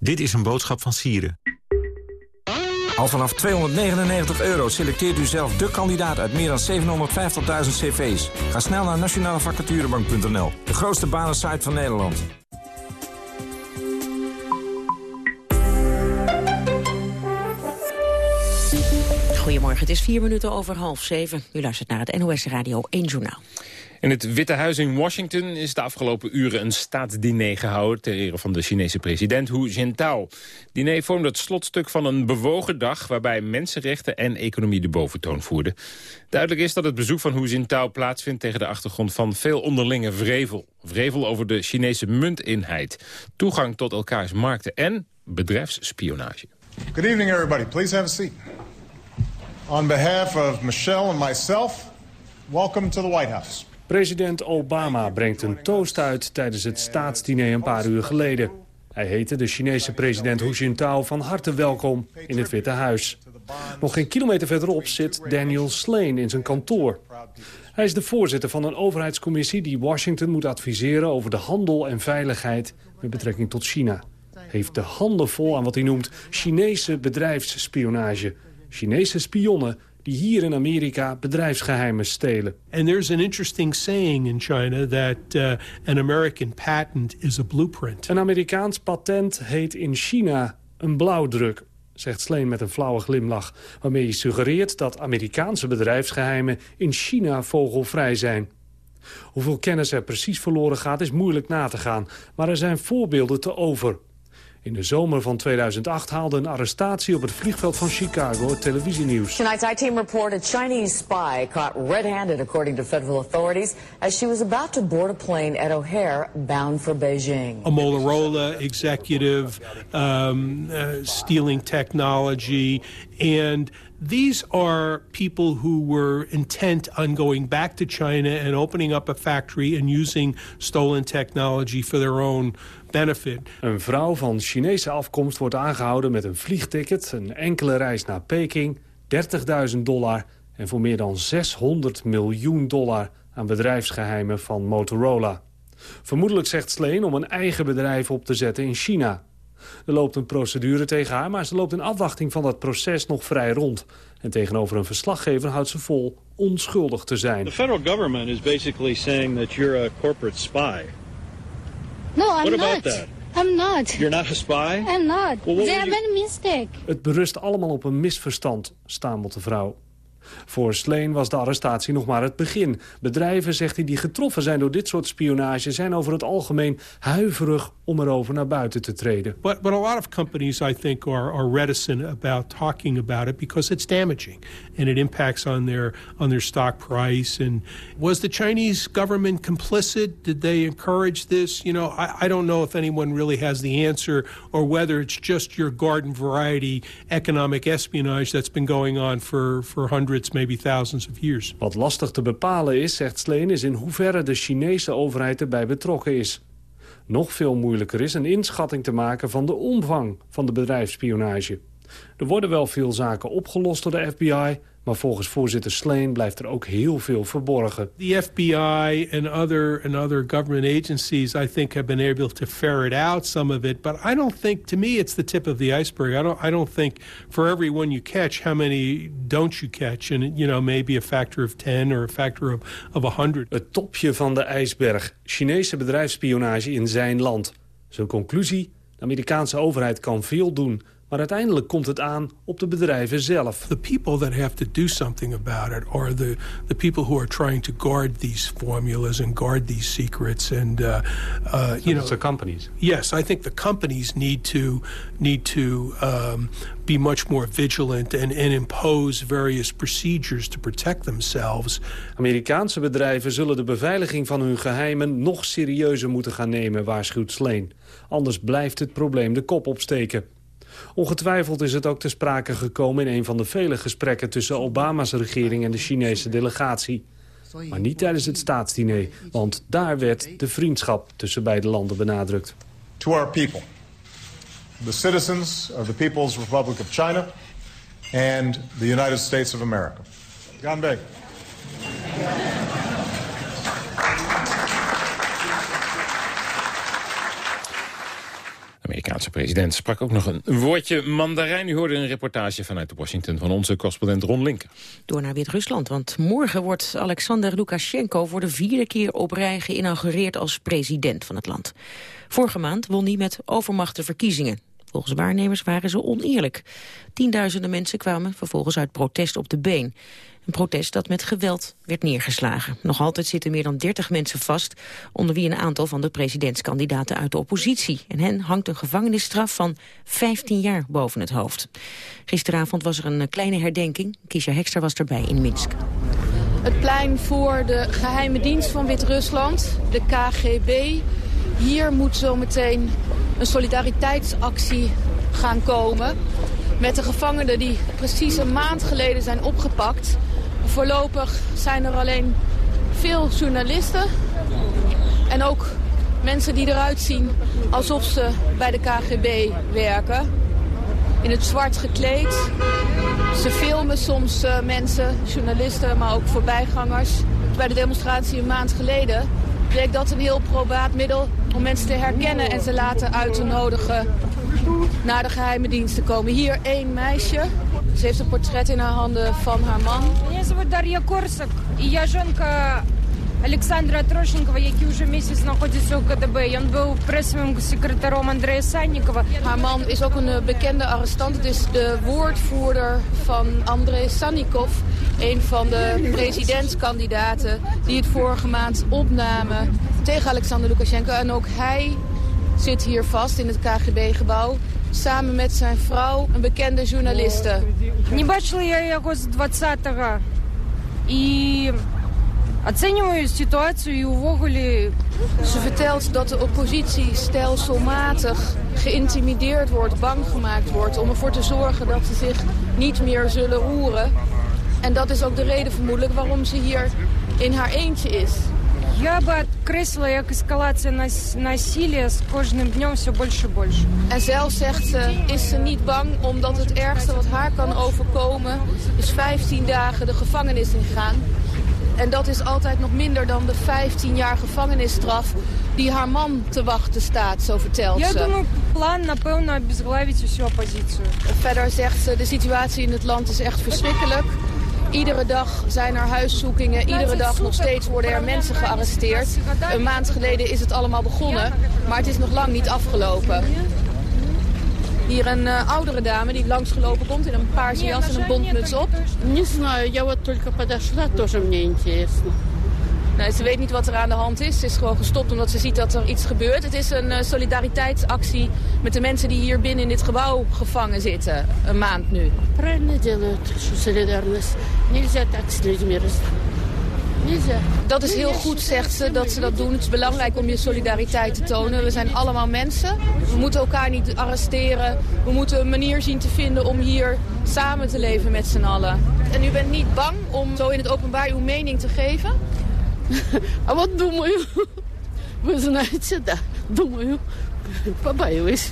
dit is een boodschap van Sieren. Al vanaf 299 euro selecteert u zelf de kandidaat uit meer dan 750.000 cv's. Ga snel naar nationalevacaturebank.nl, de grootste banensite van Nederland. Goedemorgen, het is vier minuten over half zeven. U luistert naar het NOS Radio 1 Journaal. In het Witte Huis in Washington is de afgelopen uren een staatsdiner gehouden... ter ere van de Chinese president Hu Jintao. diner vormde het slotstuk van een bewogen dag... waarbij mensenrechten en economie de boventoon voerden. Duidelijk is dat het bezoek van Hu Jintao plaatsvindt... tegen de achtergrond van veel onderlinge vrevel. Vrevel over de Chinese muntinheid. Toegang tot elkaars markten en bedrijfsspionage. Good evening, everybody. Please have a seat. On behalf of Michelle and myself, welcome to the White House. President Obama brengt een toast uit tijdens het staatsdiner een paar uur geleden. Hij heette de Chinese president Hu Jintao van harte welkom in het Witte Huis. Nog geen kilometer verderop zit Daniel Slane in zijn kantoor. Hij is de voorzitter van een overheidscommissie die Washington moet adviseren over de handel en veiligheid met betrekking tot China. Heeft de handen vol aan wat hij noemt Chinese bedrijfsspionage. Chinese spionnen die hier in Amerika bedrijfsgeheimen stelen. And there's an interesting saying in China that uh, an American patent is a blueprint. Een Amerikaans patent heet in China een blauwdruk, zegt Sleen met een flauwe glimlach, waarmee hij suggereert dat Amerikaanse bedrijfsgeheimen in China vogelvrij zijn. Hoeveel kennis er precies verloren gaat is moeilijk na te gaan, maar er zijn voorbeelden te over. In de zomer van 2008 haalde een arrestatie op het vliegveld van Chicago het televisienieuws. Tonight's I-Team report a Chinese spy caught red-handed according to federal authorities as she was about to board a plane at O'Hare bound for Beijing. A Motorola executive um, uh, stealing technology and these are people who were intent on going back to China and opening up a factory and using stolen technology for their own benefit. Een vrouw van Chinese afkomst wordt aangehouden met een vliegticket, een enkele reis naar Peking, 30.000 dollar en voor meer dan 600 miljoen dollar aan bedrijfsgeheimen van Motorola. Vermoedelijk zegt Sleen om een eigen bedrijf op te zetten in China. Er loopt een procedure tegen haar, maar ze loopt in afwachting van dat proces nog vrij rond. En tegenover een verslaggever houdt ze vol onschuldig te zijn. The federal government is basically saying that you're a corporate spy. No, I'm What not. about that? I'm not. You're not a spy? I'm not. Well, They have mistake. Het berust allemaal op een misverstand, stamelt de vrouw. Voor Sleen was de arrestatie nog maar het begin. Bedrijven, zegt hij, die getroffen zijn door dit soort spionage... zijn over het algemeen huiverig om erover naar buiten te treden. But, but a lot of companies, I think, are, are reticent about talking about it because it's damaging and it impacts on their on their stock price. And was the Chinese government complicit? Did they encourage this? You know, I, I don't know if anyone really has the answer or whether it's just your garden variety economic espionage that's been going on for, for hundreds, maybe thousands of years. Wat lastig te bepalen is, zegt Sleen, is in hoeverre de Chinese overheid erbij betrokken is. Nog veel moeilijker is een inschatting te maken van de omvang van de bedrijfsspionage. Er worden wel veel zaken opgelost door de FBI... maar volgens voorzitter Sleen blijft er ook heel veel verborgen. The FBI and other and other government agencies, I think, have been able to ferret out some of it. But I don't think, to me, it's the tip of the iceberg. I don't, I don't think for every one you catch, how many don't you catch? And you know, maybe a factor of 10 or a factor of of 100. Het topje van de ijsberg. Chinese bedrijfsspionage in zijn land. Zijn conclusie? De Amerikaanse overheid kan veel doen... Maar uiteindelijk komt het aan op de bedrijven zelf. The people that have to do something about it are the, the people who are trying to guard these formulas and guard these secrets. And, uh, uh, you know, the companies. Yes, I think the companies need to, need to um, be much more vigilant and, and impose various procedures to protect themselves. Amerikaanse bedrijven zullen de beveiliging van hun geheimen nog serieuzer moeten gaan nemen, waarschuwt Sleen. Anders blijft het probleem de kop opsteken. Ongetwijfeld is het ook te sprake gekomen in een van de vele gesprekken tussen Obama's regering en de Chinese delegatie. Maar niet tijdens het staatsdiner, want daar werd de vriendschap tussen beide landen benadrukt. To our people, the citizens of the People's Republic of China and the United States of America. Ganbei. Amerikaanse president sprak ook nog een woordje mandarijn. U hoorde een reportage vanuit Washington van onze correspondent Ron Linker. Door naar Wit-Rusland, want morgen wordt Alexander Lukashenko... voor de vierde keer op rij geïnaugureerd als president van het land. Vorige maand won hij met overmacht de verkiezingen. Volgens waarnemers waren ze oneerlijk. Tienduizenden mensen kwamen vervolgens uit protest op de been. Een protest dat met geweld werd neergeslagen. Nog altijd zitten meer dan 30 mensen vast... onder wie een aantal van de presidentskandidaten uit de oppositie. En hen hangt een gevangenisstraf van 15 jaar boven het hoofd. Gisteravond was er een kleine herdenking. Kisha Hekster was erbij in Minsk. Het plein voor de geheime dienst van Wit-Rusland, de KGB. Hier moet zometeen een solidariteitsactie gaan komen met de gevangenen die precies een maand geleden zijn opgepakt. Voorlopig zijn er alleen veel journalisten en ook mensen die eruit zien alsof ze bij de KGB werken. In het zwart gekleed. Ze filmen soms uh, mensen, journalisten, maar ook voorbijgangers. Bij de demonstratie een maand geleden bleek dat een heel probaat middel om mensen te herkennen en ze laten uit te nodigen naar de geheime dienst te komen. Hier één meisje. Ze heeft een portret in haar handen van haar man. Меня зовут Дарья Корсак, и я жонка Олександра Трошенкова, який вже місяць знаходиться у КДБ. Він був пресовим секретарем Андрея Санникова. Haar man is ook een eh, bekende arrestant. Het is de woordvoerder van Andrei Sannikov. Een van de presidentskandidaten die het vorige maand opnamen tegen Alexander Lukashenko. En ook hij zit hier vast in het KGB-gebouw. Samen met zijn vrouw, een bekende journaliste. Не бачила я його з 20-го. І оцінюю ситуацію і увогулі... Ze vertelt dat de oppositie stelselmatig geïntimideerd wordt, bang gemaakt wordt... om ervoor te zorgen dat ze zich niet meer zullen roeren. En dat is ook de reden vermoedelijk waarom ze hier in haar eentje is. Я би окреслила як ескалація насилия з кожним днем все більше і більше. En zelf zegt ze, is ze niet bang omdat het ergste wat haar kan overkomen... is 15 dagen de gevangenis ingaan. En dat is altijd nog minder dan de 15 jaar gevangenisstraf die haar man te wachten staat, zo vertelt Я ze. думаю, план, напевно, обезглавить усю опозицію. Verder zegt ze, de situatie in het land is echt verschrikkelijk. Iedere dag zijn er huiszoekingen, iedere dag nog steeds worden er mensen gearresteerd. Een maand geleden is het allemaal begonnen, maar het is nog lang niet afgelopen. Hier een eh, oudere dame die langsgelopen komt in een paarse jas en een bontmuts op. Не знаю, я вот только подошла, тоже мне интересно. Nee, ze weet niet wat er aan de hand is. Ze is gewoon gestopt omdat ze ziet dat er iets gebeurt. Het is een eh, solidariteitsactie met de mensen die hier binnen in dit gebouw gevangen zitten. Een maand nu. Правильно делают, что солидарность. Нельзя так с людьми раз- Нельзя. Dat is heel goed, zegt ze, dat ze dat doen. Het is belangrijk om je solidariteit te tonen. We zijn allemaal mensen. We moeten elkaar niet arresteren. We moeten een manier zien te vinden om hier samen te leven met z'n allen. En u bent niet bang om zo in het openbaar uw mening te geven? [laughs] А вот думаю, вы знаете, да, думаю, побаиваюсь.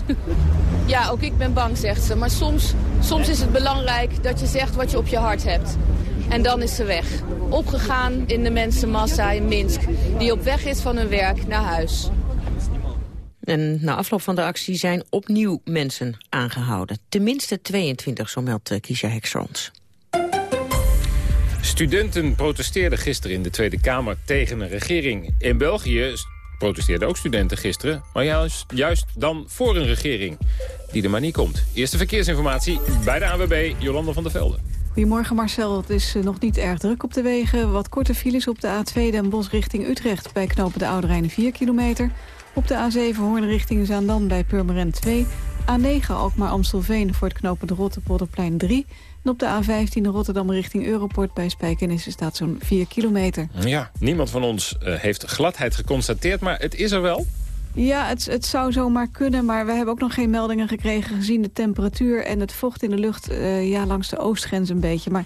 Ja, ook ik ben bang, zegt ze. Maar soms, soms is het belangrijk dat je zegt wat je op je hart hebt. En dan is ze weg. Opgegaan in de mensenmassa in Minsk. Die op weg is van hun werk naar huis. En na afloop van de actie zijn opnieuw mensen aangehouden. Tenminste 22, zo meldt eh, Kisha. Studenten protesteerden gisteren in de Tweede Kamer tegen een regering. In België protesteerden ook studenten gisteren, maar juist, juist dan voor een regering die er maar niet komt. Eerste verkeersinformatie bij de AWB, Jolanda van der Velde. Goedemorgen Marcel, het is eh, nog niet erg druk op de wegen. Wat korte files op de A2 Den Bosch richting Utrecht... bij knopen de Oude Rijn 4 kilometer. Op de A7 Hoorn richting Zaandam bij Purmerend 2. A9 Alkmaar Amstelveen voor het knopen de Rotterpolderplein 3. En op de A15 Rotterdam richting Europort bij Spijkenisse staat zo'n 4 kilometer. Ja, niemand van ons eh, heeft gladheid geconstateerd, maar het is er wel. Ja, het, het zou zomaar kunnen, maar we hebben ook nog geen meldingen gekregen... gezien de temperatuur en het vocht in de lucht eh, ja, langs de oostgrens een beetje. Maar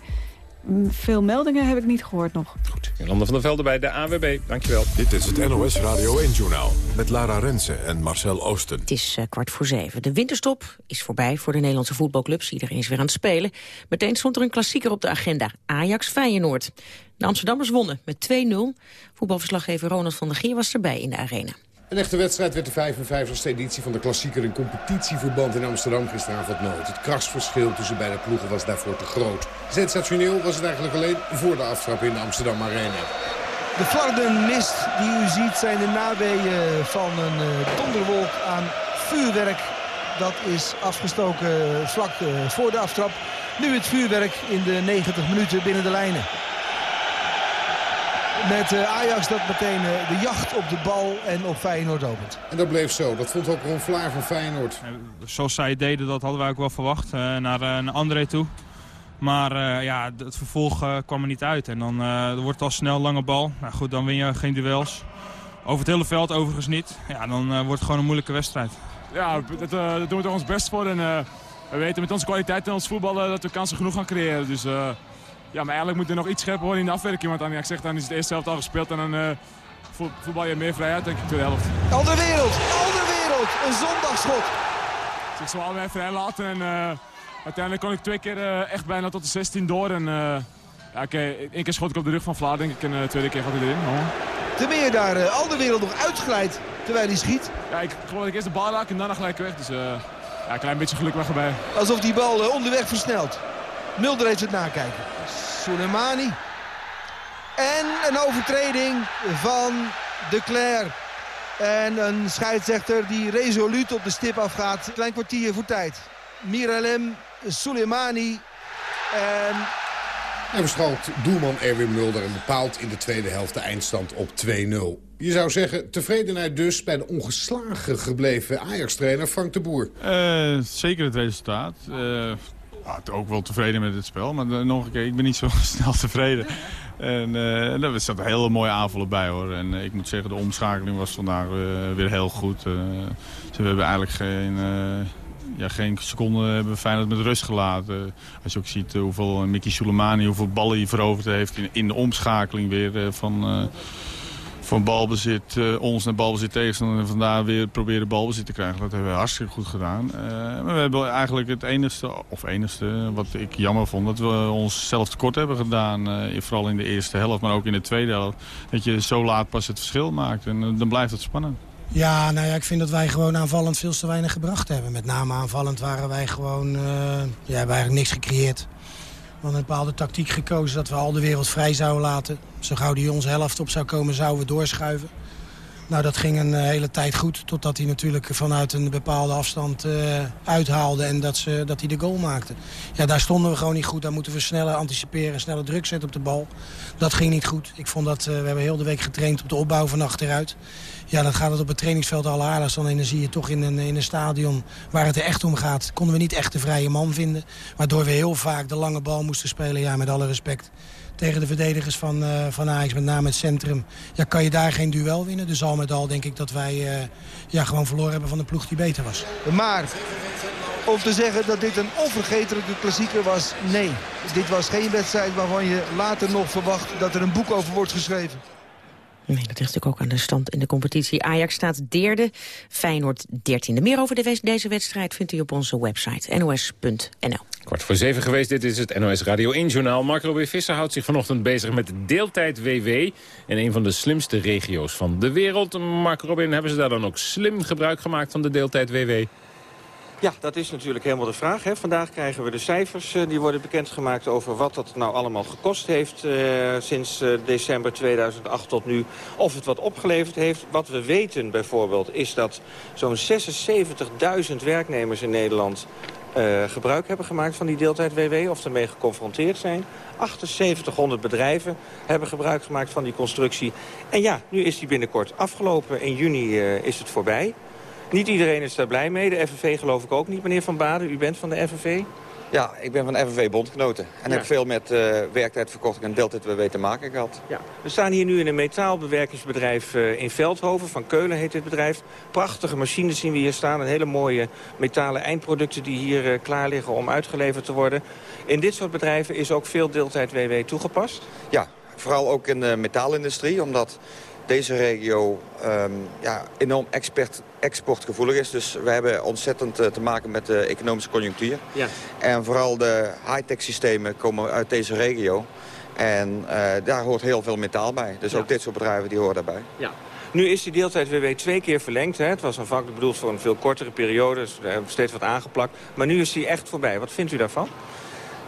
mm, veel meldingen heb ik niet gehoord nog. Goed, Jolanda van der Velde bij de AWB, dankjewel. Dit is het NOS Radio 1-journaal met Lara Rensen en Marcel Oosten. Het is eh, kwart voor zeven. De winterstop is voorbij voor de Nederlandse voetbalclubs. Iedereen is weer aan het spelen. Meteen stond er een klassieker op de agenda. Ajax-Feyenoord. De Amsterdammers wonnen met 2-0. Voetbalverslaggever Ronald van der Gier was erbij in de arena. Een echte wedstrijd werd de 55ste editie van de klassieker in competitieverband in Amsterdam gisteravond nooit. Het krachtsverschil tussen beide ploegen was daarvoor te groot. Sensationeel was het eigenlijk alleen voor de aftrap in de Amsterdam Arena. De flarden mist die u ziet zijn de naweeën van een uh, donderwolk aan vuurwerk. Dat is afgestoken vlak uh, voor de aftrap. Nu het vuurwerk in de 90 minuten binnen de lijnen. Met uh, Ajax dat meteen uh, de jacht op de bal en op Feyenoord opent. En dat bleef zo. Dat vond ook Ron Vlaar van Feyenoord. Zoals zij deden, dat hadden wij ook wel verwacht. Uh, naar, naar André toe. Maar ja, het vervolg kwam er niet uit. En dan wordt het al snel lange bal. Nou goed, dan win je geen duels. Over het hele veld overigens niet. Ja, dan wordt het gewoon een moeilijke wedstrijd. Ja, dat, daar doen we er ons best voor. En we weten met onze kwaliteit in ons voetballen dat we kansen genoeg gaan creëren. Dus ja, maar eigenlijk moet er nog iets scherper worden in de afwerking. Want dan, ja, ik zeg, dan is het eerste helft al gespeeld en dan uh, voetbal je meer vrijheid denk ik, tweede helft. Andere wereld, andere wereld, een zondagschot. Dus ik zal allebei vrij laten en uh, uiteindelijk kon ik twee keer uh, echt bijna tot de 16 door. En, ja, okay, één keer schot ik op de rug van Vlaar, denk ik, en de tweede keer gaat hij erin. Oh. Meer daar uh, al de wereld nog uitglijdt terwijl hij schiet. Ja, ik geloof dat ik eerst de bal raak en daarna gelijk weg. Dus ja, een klein beetje geluk weg erbij. Alsof die bal onderweg versnelt. Mulder heeft het nakijken. Soleimani. En een overtreding van de Claire. En een scheidsrechter die resoluut op de stip afgaat. Klein kwartier voor tijd. Miralem, Soleimani en... En verschalt doelman Erwin Mulder en bepaalt in de tweede helft de eindstand op 2-0. Je zou zeggen, tevredenheid dus bij de ongeslagen gebleven Ajax-trainer Frank de Boer. Uh, zeker het resultaat. Uh, ja, ook wel tevreden met het spel, maar nog een keer, ik ben niet zo [laughs] snel tevreden. En uh, er zat hele mooie aanvallen bij hoor. En uh, ik moet zeggen, de omschakeling was vandaag weer heel goed. ze hebben eigenlijk geen, ja, geen seconde hebben Feyenoord met rust gelaten. Als je ook ziet hoeveel Mickey Soleimani, hoeveel ballen hij veroverd heeft in, in de omschakeling weer van van balbezit, uh, ons naar balbezit tegenstander en vandaar weer proberen balbezit te krijgen. Dat hebben we hartstikke goed gedaan. Uh, maar we hebben eigenlijk het enige, of enige wat ik jammer vond, dat we ons zelf tekort hebben gedaan. Uh, vooral in de eerste helft, maar ook in de tweede helft. Dat je zo laat pas het verschil maakt en dan blijft het spannend. Ja, nou ja, ik vind dat wij gewoon aanvallend veel te weinig gebracht hebben. Met name aanvallend waren wij gewoon, ja, hebben eigenlijk niks gecreëerd. Een bepaalde tactiek gekozen dat we al de wereld vrij zouden laten. Zo gauw die onze helft op zou komen, zouden we doorschuiven. Nou, dat ging een eh, hele tijd goed. Totdat hij natuurlijk vanuit een bepaalde afstand uh, uithaalde en dat, ze, dat hij de goal maakte. Ja, daar stonden we gewoon niet goed. Daar moeten we sneller anticiperen, sneller druk zetten op de bal. Dat ging niet goed. Ik vond dat, uh, we hebben heel de week getraind op de opbouw van achteruit. Ja, dan gaat het op het trainingsveld al aardig. Dan, dan zie je toch in een, in een stadion waar het er echt om gaat... konden we niet echt de vrije man vinden. Waardoor we heel vaak de lange bal moesten spelen. Ja, met alle respect tegen de verdedigers van, uh, van Ajax, met name het centrum. Ja, kan je daar geen duel winnen. Dus al met al denk ik dat wij uh, ja, gewoon verloren hebben van de ploeg die beter was. Maar om te zeggen dat dit een onvergetelijke klassieker was, nee. Dit was geen wedstrijd waarvan je later nog verwacht dat er een boek over wordt geschreven. Nee, dat ligt natuurlijk ook aan de stand in de competitie. Ajax staat derde, Feyenoord dertiende. Meer over de deze wedstrijd vindt u op onze website nos.nl. Kwart voor zeven geweest, dit is het NOS Radio 1-journaal. Mark Robin Visser houdt zich vanochtend bezig met deeltijd WW... in een van de slimste regio's van de wereld. Mark Robin, hebben ze daar dan ook slim gebruik gemaakt van de deeltijd WW? Ja, dat is natuurlijk helemaal de vraag. Hè. Vandaag krijgen we de cijfers. Uh, die worden bekendgemaakt over wat dat nou allemaal gekost heeft... Uh, sinds uh, december 2008 tot nu. Of het wat opgeleverd heeft. Wat we weten bijvoorbeeld is dat zo'n 76.000 werknemers in Nederland... gebruik hebben gemaakt van die deeltijd-WW of ermee geconfronteerd zijn. 7800 bedrijven hebben gebruik gemaakt van die constructie. En ja, nu is die binnenkort afgelopen. In juni is het voorbij. Niet iedereen is daar blij mee. De FNV geloof ik ook niet. Meneer Van Baden, u bent van de FNV? Ja, ik ben van de FNV Bondgenoten. En heb veel met uh, werktijdverkorting en deeltijd-WW te maken gehad. Ja. We staan hier nu in een metaalbewerkingsbedrijf uh, in Veldhoven. Van Keulen heet dit bedrijf. Prachtige machines zien we hier staan. Een hele mooie metalen eindproducten die hier uh, klaar liggen om uitgeleverd te worden. In dit soort bedrijven is ook veel deeltijd-WW toegepast? Ja, vooral ook in de metaalindustrie. Omdat deze regio um, ja, enorm expert, exportgevoelig is. Dus we hebben ontzettend uh, te maken met de economische conjunctuur. Ja. En vooral de high-tech systemen komen uit deze regio. En uh, daar hoort heel veel metaal bij. Dus ja. ook dit soort bedrijven die horen daarbij. Ja. Nu is die deeltijd-WW twee keer verlengd. Hè? Het was aanvankelijk bedoeld voor een veel kortere periode. Dus we hebben steeds wat aangeplakt. Maar nu is die echt voorbij. Wat vindt u daarvan?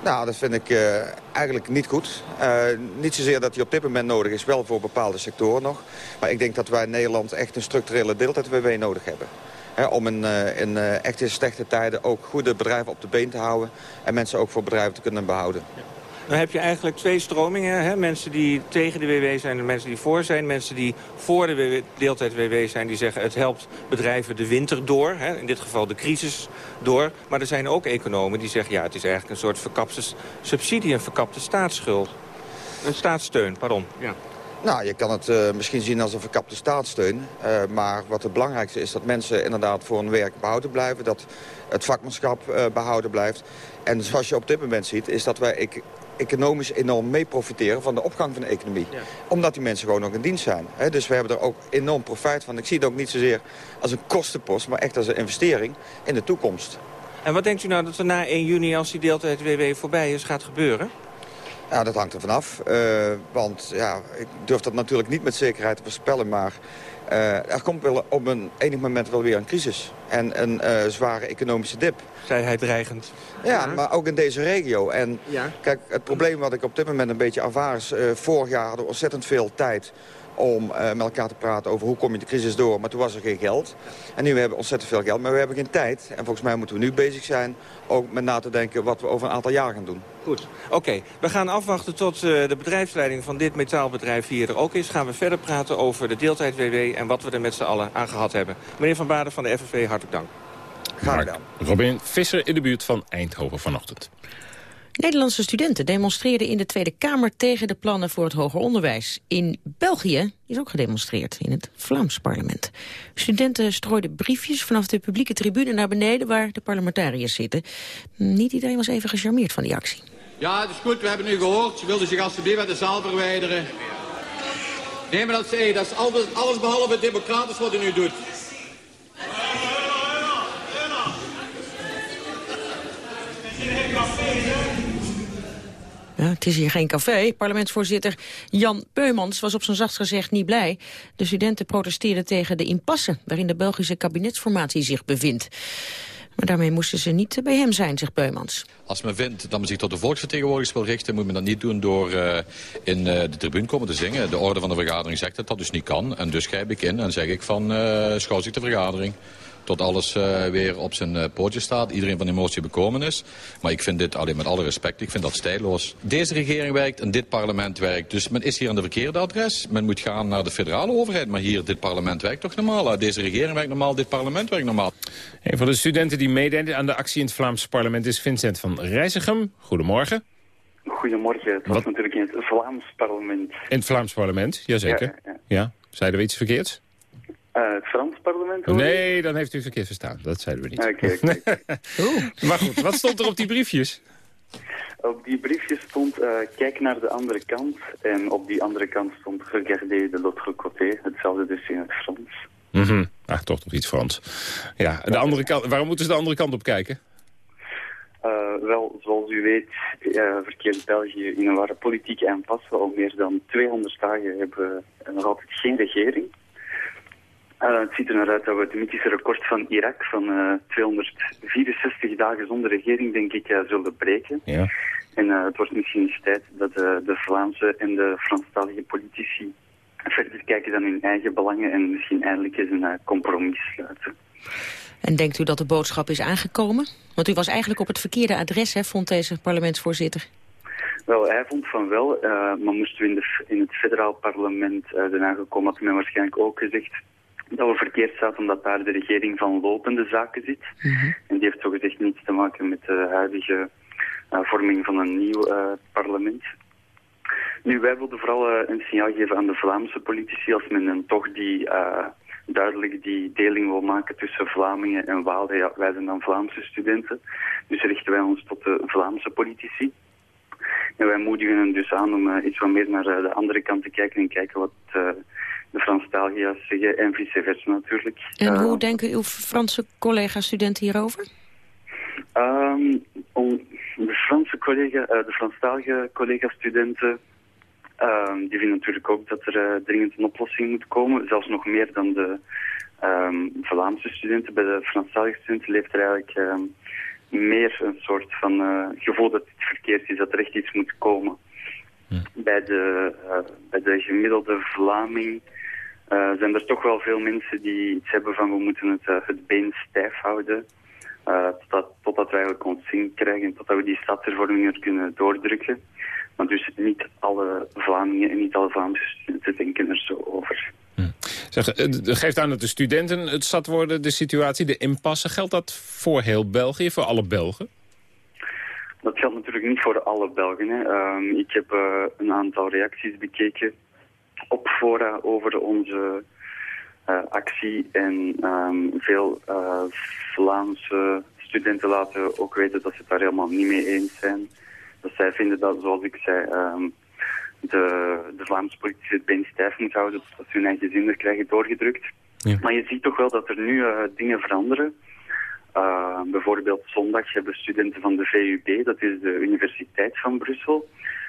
Nou, dat vind ik uh, eigenlijk niet goed. Uh, niet zozeer dat die op dit moment nodig is, wel voor bepaalde sectoren nog. Maar ik denk dat wij in Nederland echt een structurele deeltijd-WW nodig hebben. He, om in, uh, in echte slechte tijden ook goede bedrijven op de been te houden... en mensen ook voor bedrijven te kunnen behouden. Ja. Dan heb je eigenlijk twee stromingen. Hè? Mensen die tegen de WW zijn en mensen die voor zijn. Mensen die voor de deeltijd-WW zijn, die zeggen... het helpt bedrijven de winter door. Hè? In dit geval de crisis door. Maar er zijn ook economen die zeggen... ja, het is eigenlijk een soort verkapte subsidie, een verkapte staatsschuld. Een staatssteun, pardon. Ja. Nou, je kan het uh, misschien zien als een verkapte staatssteun. Uh, maar wat het belangrijkste is dat mensen inderdaad voor hun werk behouden blijven. Dat het vakmanschap uh, behouden blijft. En zoals je op dit moment ziet, is dat wij economisch enorm mee profiteren van de opgang van de economie. Ja. Omdat die mensen gewoon nog in dienst zijn. He, dus we hebben er ook enorm profijt van. Ik zie het ook niet zozeer als een kostenpost, maar echt als een investering in de toekomst. En wat denkt u nou dat er na 1 juni, als die deeltijd WW voorbij is, gaat gebeuren? Ja, dat hangt er vanaf. Uh, want ja, ik durf dat natuurlijk niet met zekerheid te voorspellen, maar... Uh, er komt wel op een enig moment wel weer een crisis. En een uh, zware economische dip. Zei hij dreigend. Ja, ja, maar ook in deze regio. En ja. kijk, het probleem wat ik op dit moment een beetje ervaar is... Uh, vorig jaar hadden we ontzettend veel tijd om uh, met elkaar te praten over hoe kom je de crisis door. Maar toen was er geen geld. En nu hebben we ontzettend veel geld, maar we hebben geen tijd. En volgens mij moeten we nu bezig zijn ook met na te denken wat we over een aantal jaar gaan doen. Goed, oké. We gaan afwachten tot uh, de bedrijfsleiding van dit metaalbedrijf hier er ook is. Gaan we verder praten over de deeltijd-WW en wat we er met z'n allen aan gehad hebben. Meneer Van Baarden van de FNV, hartelijk dank. Graag gedaan. Robin Visser in de buurt van Eindhoven vanochtend. Nederlandse studenten demonstreerden in de Tweede Kamer tegen de plannen voor het hoger onderwijs. In België is ook gedemonstreerd, in het Vlaams parlement. Studenten strooiden briefjes vanaf de publieke tribune naar beneden waar de parlementariërs zitten. Niet iedereen was even gecharmeerd van die actie. Ja, het is goed, we hebben nu gehoord. Ze wilden zich alsjeblieft uit de zaal verwijderen. Nee, maar dat is, dat is alles, alles behalve democratisch wat u nu doet. Ja, het is hier geen café. Parlementsvoorzitter Jan Peumans was op zijn zachtst gezegd niet blij. De studenten protesteerden tegen de impasse waarin de Belgische kabinetsformatie zich bevindt. Maar daarmee moesten ze niet bij hem zijn, zegt Peumans. Als men vindt dat men zich tot de volksvertegenwoordigers wil richten... moet men dat niet doen door uh, in uh, de tribune komen te zingen. De orde van de vergadering zegt dat dat dus niet kan. En dus grijp ik in en zeg ik van uh, schouw zich de vergadering tot alles uh, weer op zijn uh, pootje staat. Iedereen van emotie bekomen is. Maar ik vind dit, alleen met alle respect, ik vind dat stijloos. Deze regering werkt en dit parlement werkt. Dus men is hier aan de verkeerde adres. Men moet gaan naar de federale overheid. Maar hier, dit parlement werkt toch normaal? Deze regering werkt normaal, dit parlement werkt normaal. Een van de studenten die meededen aan de actie in het Vlaamse parlement is Vincent van Rijzegem. Goedemorgen. Goedemorgen. Het was ja. natuurlijk in het Vlaams parlement. In het Vlaams parlement, jazeker. Ja, ja. ja. Zeiden we iets verkeerds? Uh, het Frans parlement? Nee, dan heeft u verkeerd verstaan. Dat zeiden we niet. Oké, okay, okay. [laughs] maar goed, wat stond er op die briefjes? Op die briefjes stond uh, kijk naar de andere kant. En op die andere kant stond regardez de l'autre côté. Hetzelfde dus in het Frans. Mm -hmm. Ach, toch nog iets Frans. Ja, de andere kant, waarom moeten ze de andere kant op kijken? Uh, wel, zoals u weet, uh, verkeert België in een ware politieke impasse. Al meer dan 200 dagen hebben we nog altijd geen regering. Uh, het ziet er naar uit dat we het mythische record van Irak van uh, 264 dagen zonder regering, denk ik, uh, zullen breken. Ja. En het wordt misschien eens tijd dat de Vlaamse en de Franstalige politici verder kijken dan hun eigen belangen en misschien eindelijk eens een compromis sluiten. En denkt u dat de boodschap is aangekomen? Want u was eigenlijk op het verkeerde adres, hè, vond deze parlementsvoorzitter. Wel, hij vond van wel, maar moesten we in, de, in het federaal parlement uh, daarna gekomen, had men waarschijnlijk ook gezegd dat we verkeerd zaten omdat daar de regering van lopende zaken zit. -hmm. En die heeft zogezegd niets te maken met de huidige uh, vorming van een nieuw uh, parlement. Nu, wij wilden vooral uh, een signaal geven aan de Vlaamse politici als men dan toch die, duidelijk die deling wil maken tussen Vlamingen en. Ja, wij zijn dan Vlaamse studenten, dus richten wij ons tot de Vlaamse politici. En wij moedigen hen dus aan om iets wat meer naar de andere kant te kijken en kijken wat de Franstaliërs zeggen en vice versa natuurlijk. En hoe uh, denken uw Franse collega-studenten hierover? Um, om de Franse collega, uh, de Franstalige collega-studenten Ehm, die vinden natuurlijk ook dat er uh, dringend een oplossing moet komen. Zelfs nog meer dan de um, Vlaamse studenten. Bij de Franstalige studenten leeft er eigenlijk um, meer een soort van uh, gevoel dat het verkeerd is, dat er echt iets moet komen. Hm. Bij, de, uh, bij de gemiddelde Vlaming zijn er toch wel veel mensen die iets hebben van we moeten het, het been stijf houden. totdat, totdat we eigenlijk ons zin krijgen, totdat we die stadshervormingen kunnen doordrukken. Maar dus niet alle Vlamingen en niet alle Vlaamse studenten denken er zo over. Hm. Zeg, geeft aan dat de studenten het zat worden, de situatie, de impasse. Geldt dat voor heel België, voor alle Belgen? Dat geldt natuurlijk niet voor alle Belgen. Hè. Um, ik heb uh, een aantal reacties bekeken op fora over onze uh, actie. En um, veel uh, Vlaamse studenten laten ook weten dat ze het daar helemaal niet mee eens zijn. Dat zij vinden dat, zoals ik zei, um, de, de Vlaamse politici het been stijf moet houden, dat ze hun eigen zin krijgen doorgedrukt. Ja. Maar je ziet toch wel dat er nu uh, dingen veranderen. Uh, bijvoorbeeld zondag hebben studenten van de VUB, dat is de Universiteit van Brussel,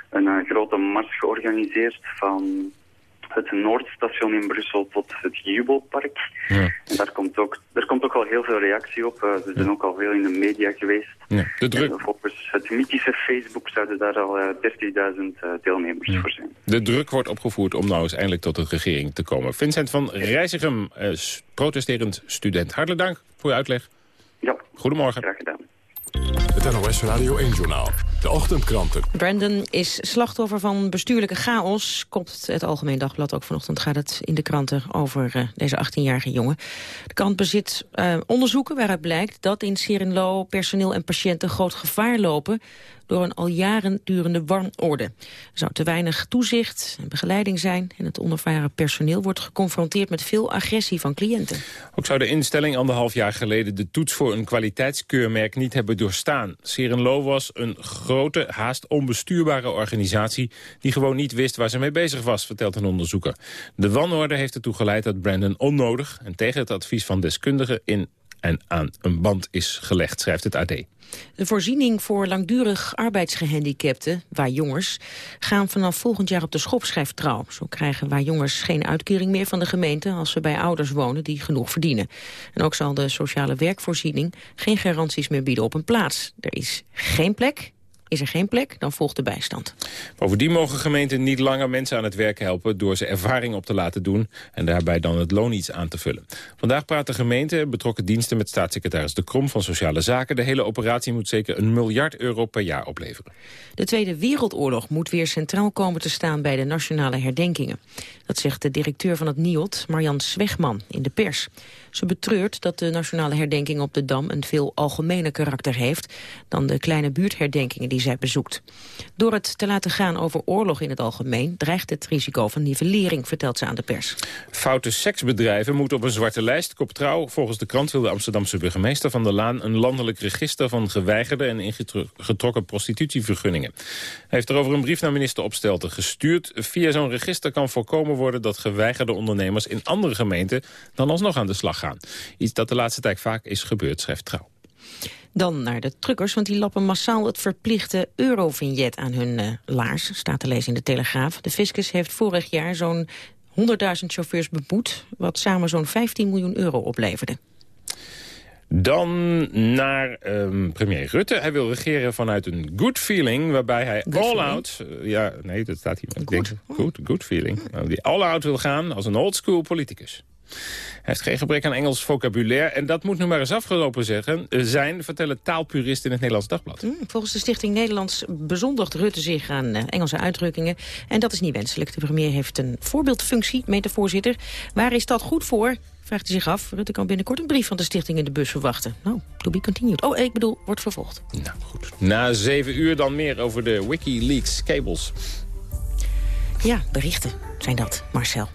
een uh, grote mars georganiseerd van het Noordstation in Brussel tot het Jubelpark. Ja. En daar komt, ook, daar komt ook al heel veel reactie op. Uh, ze zijn ja. ook al veel in de media geweest. Ja, de druk... En volgens het mythische Facebook zouden daar al uh, 30.000 uh, deelnemers voor zijn. De druk wordt opgevoerd om nou eens eindelijk tot een regering te komen. Vincent van Rijzigem, uh, protesterend student. Hartelijk dank voor je uitleg. Ja, Goedemorgen. graag gedaan. Het NOS Radio 1-journaal. De ochtendkranten. Brandon is slachtoffer van bestuurlijke chaos. Komt het Algemeen Dagblad ook vanochtend gaat het in de kranten over uh, deze 18-jarige jongen. De krant bezit uh, onderzoeken waaruit blijkt dat in Serenlo personeel en patiënten groot gevaar lopen door een al jaren durende wanorde. Er zou te weinig toezicht en begeleiding zijn... en het onervaren personeel wordt geconfronteerd met veel agressie van cliënten. Ook zou de instelling anderhalf jaar geleden de toets voor een kwaliteitskeurmerk niet hebben doorstaan. Serenlo was een grote, haast onbestuurbare organisatie... die gewoon niet wist waar ze mee bezig was, vertelt een onderzoeker. De wanorde heeft ertoe geleid dat Brandon onnodig... en tegen het advies van deskundigen in en aan een band is gelegd, schrijft het AD. De voorziening voor langdurig arbeidsgehandicapten, waar jongens, gaan vanaf volgend jaar op de schop, schrijft Trouw. Zo krijgen waar jongens geen uitkering meer van de gemeente als ze bij ouders wonen die genoeg verdienen. En ook zal de sociale werkvoorziening geen garanties meer bieden op een plaats. Er is geen plek is er geen plek, dan volgt de bijstand. Bovendien mogen gemeenten niet langer mensen aan het werk helpen... door ze ervaring op te laten doen en daarbij dan het loon iets aan te vullen. Vandaag praat de gemeente en betrokken diensten met staatssecretaris De Krom van Sociale Zaken. De hele operatie moet zeker een miljard euro per jaar opleveren. De Tweede Wereldoorlog moet weer centraal komen te staan bij de nationale herdenkingen. Dat zegt de directeur van het NIOD, Marjan Zwegman, in de pers. Ze betreurt dat de nationale herdenking op de Dam een veel algemener karakter heeft dan de kleine buurtherdenkingen die zij bezoekt. Door het te laten gaan over oorlog in het algemeen dreigt het risico van nivellering, vertelt ze aan de pers. Foute seksbedrijven moeten op een zwarte lijst. Kop trouw, volgens de krant wil de Amsterdamse burgemeester Van der Laan een landelijk register van geweigerde en ingetrokken prostitutievergunningen. Hij heeft erover een brief naar minister Opstelten gestuurd. Via zo'n register kan voorkomen worden dat geweigerde ondernemers in andere gemeenten dan alsnog aan de slag gaan. Iets dat de laatste tijd vaak is gebeurd, schrijft Trouw. Dan naar de truckers, want die lappen massaal het verplichte eurovignet aan hun uh, laars, staat te lezen in de Telegraaf. De fiscus heeft vorig jaar zo'n 100.000 chauffeurs beboet, wat samen zo'n 15 miljoen euro opleverde. Dan naar um, premier Rutte. Hij wil regeren vanuit een good feeling, waarbij hij good all feeling? out... Uh, ja, nee, dat staat hier. Good, good feeling. Nou, die all out wil gaan als een old school politicus. Hij heeft geen gebrek aan Engels vocabulaire. En dat moet nu maar eens afgelopen zeggen, eh, zijn, vertellen taalpuristen in het Nederlands Dagblad. Mm, volgens de Stichting Nederlands bezondigt Rutte zich aan uh, Engelse uitdrukkingen. En dat is niet wenselijk. De premier heeft een voorbeeldfunctie, meent de voorzitter. Waar is dat goed voor? Vraagt hij zich af. Rutte kan binnenkort een brief van de stichting in de bus verwachten. Nou, to be continued. Oh, ik bedoel, wordt vervolgd. Nou, goed. Na zeven uur dan meer over de Wikileaks cables. Ja, berichten zijn dat, Marcel.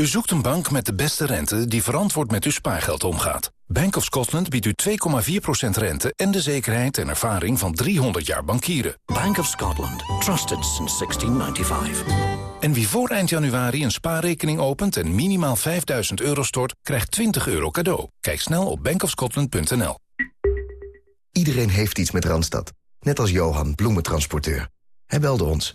U zoekt een bank met de beste rente die verantwoord met uw spaargeld omgaat. Bank of Scotland biedt u 2,4% rente en de zekerheid en ervaring van 300 jaar bankieren. Bank of Scotland. Trusted since 1695. En wie voor eind januari een spaarrekening opent en minimaal 5000 euro stort, krijgt 20 euro cadeau. Kijk snel op bankofscotland.nl. Iedereen heeft iets met Randstad. Net als Johan, bloementransporteur. Hij belde ons.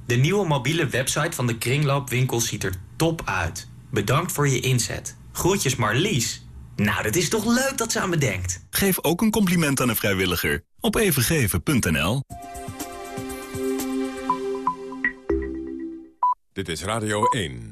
de nieuwe mobiele website van de Kringloopwinkel ziet er top uit. Bedankt voor je inzet. Groetjes Marlies. Nou, dat is toch leuk dat ze aan me denkt. Geef ook een compliment aan een vrijwilliger op evengeven.nl. Dit is Radio 1.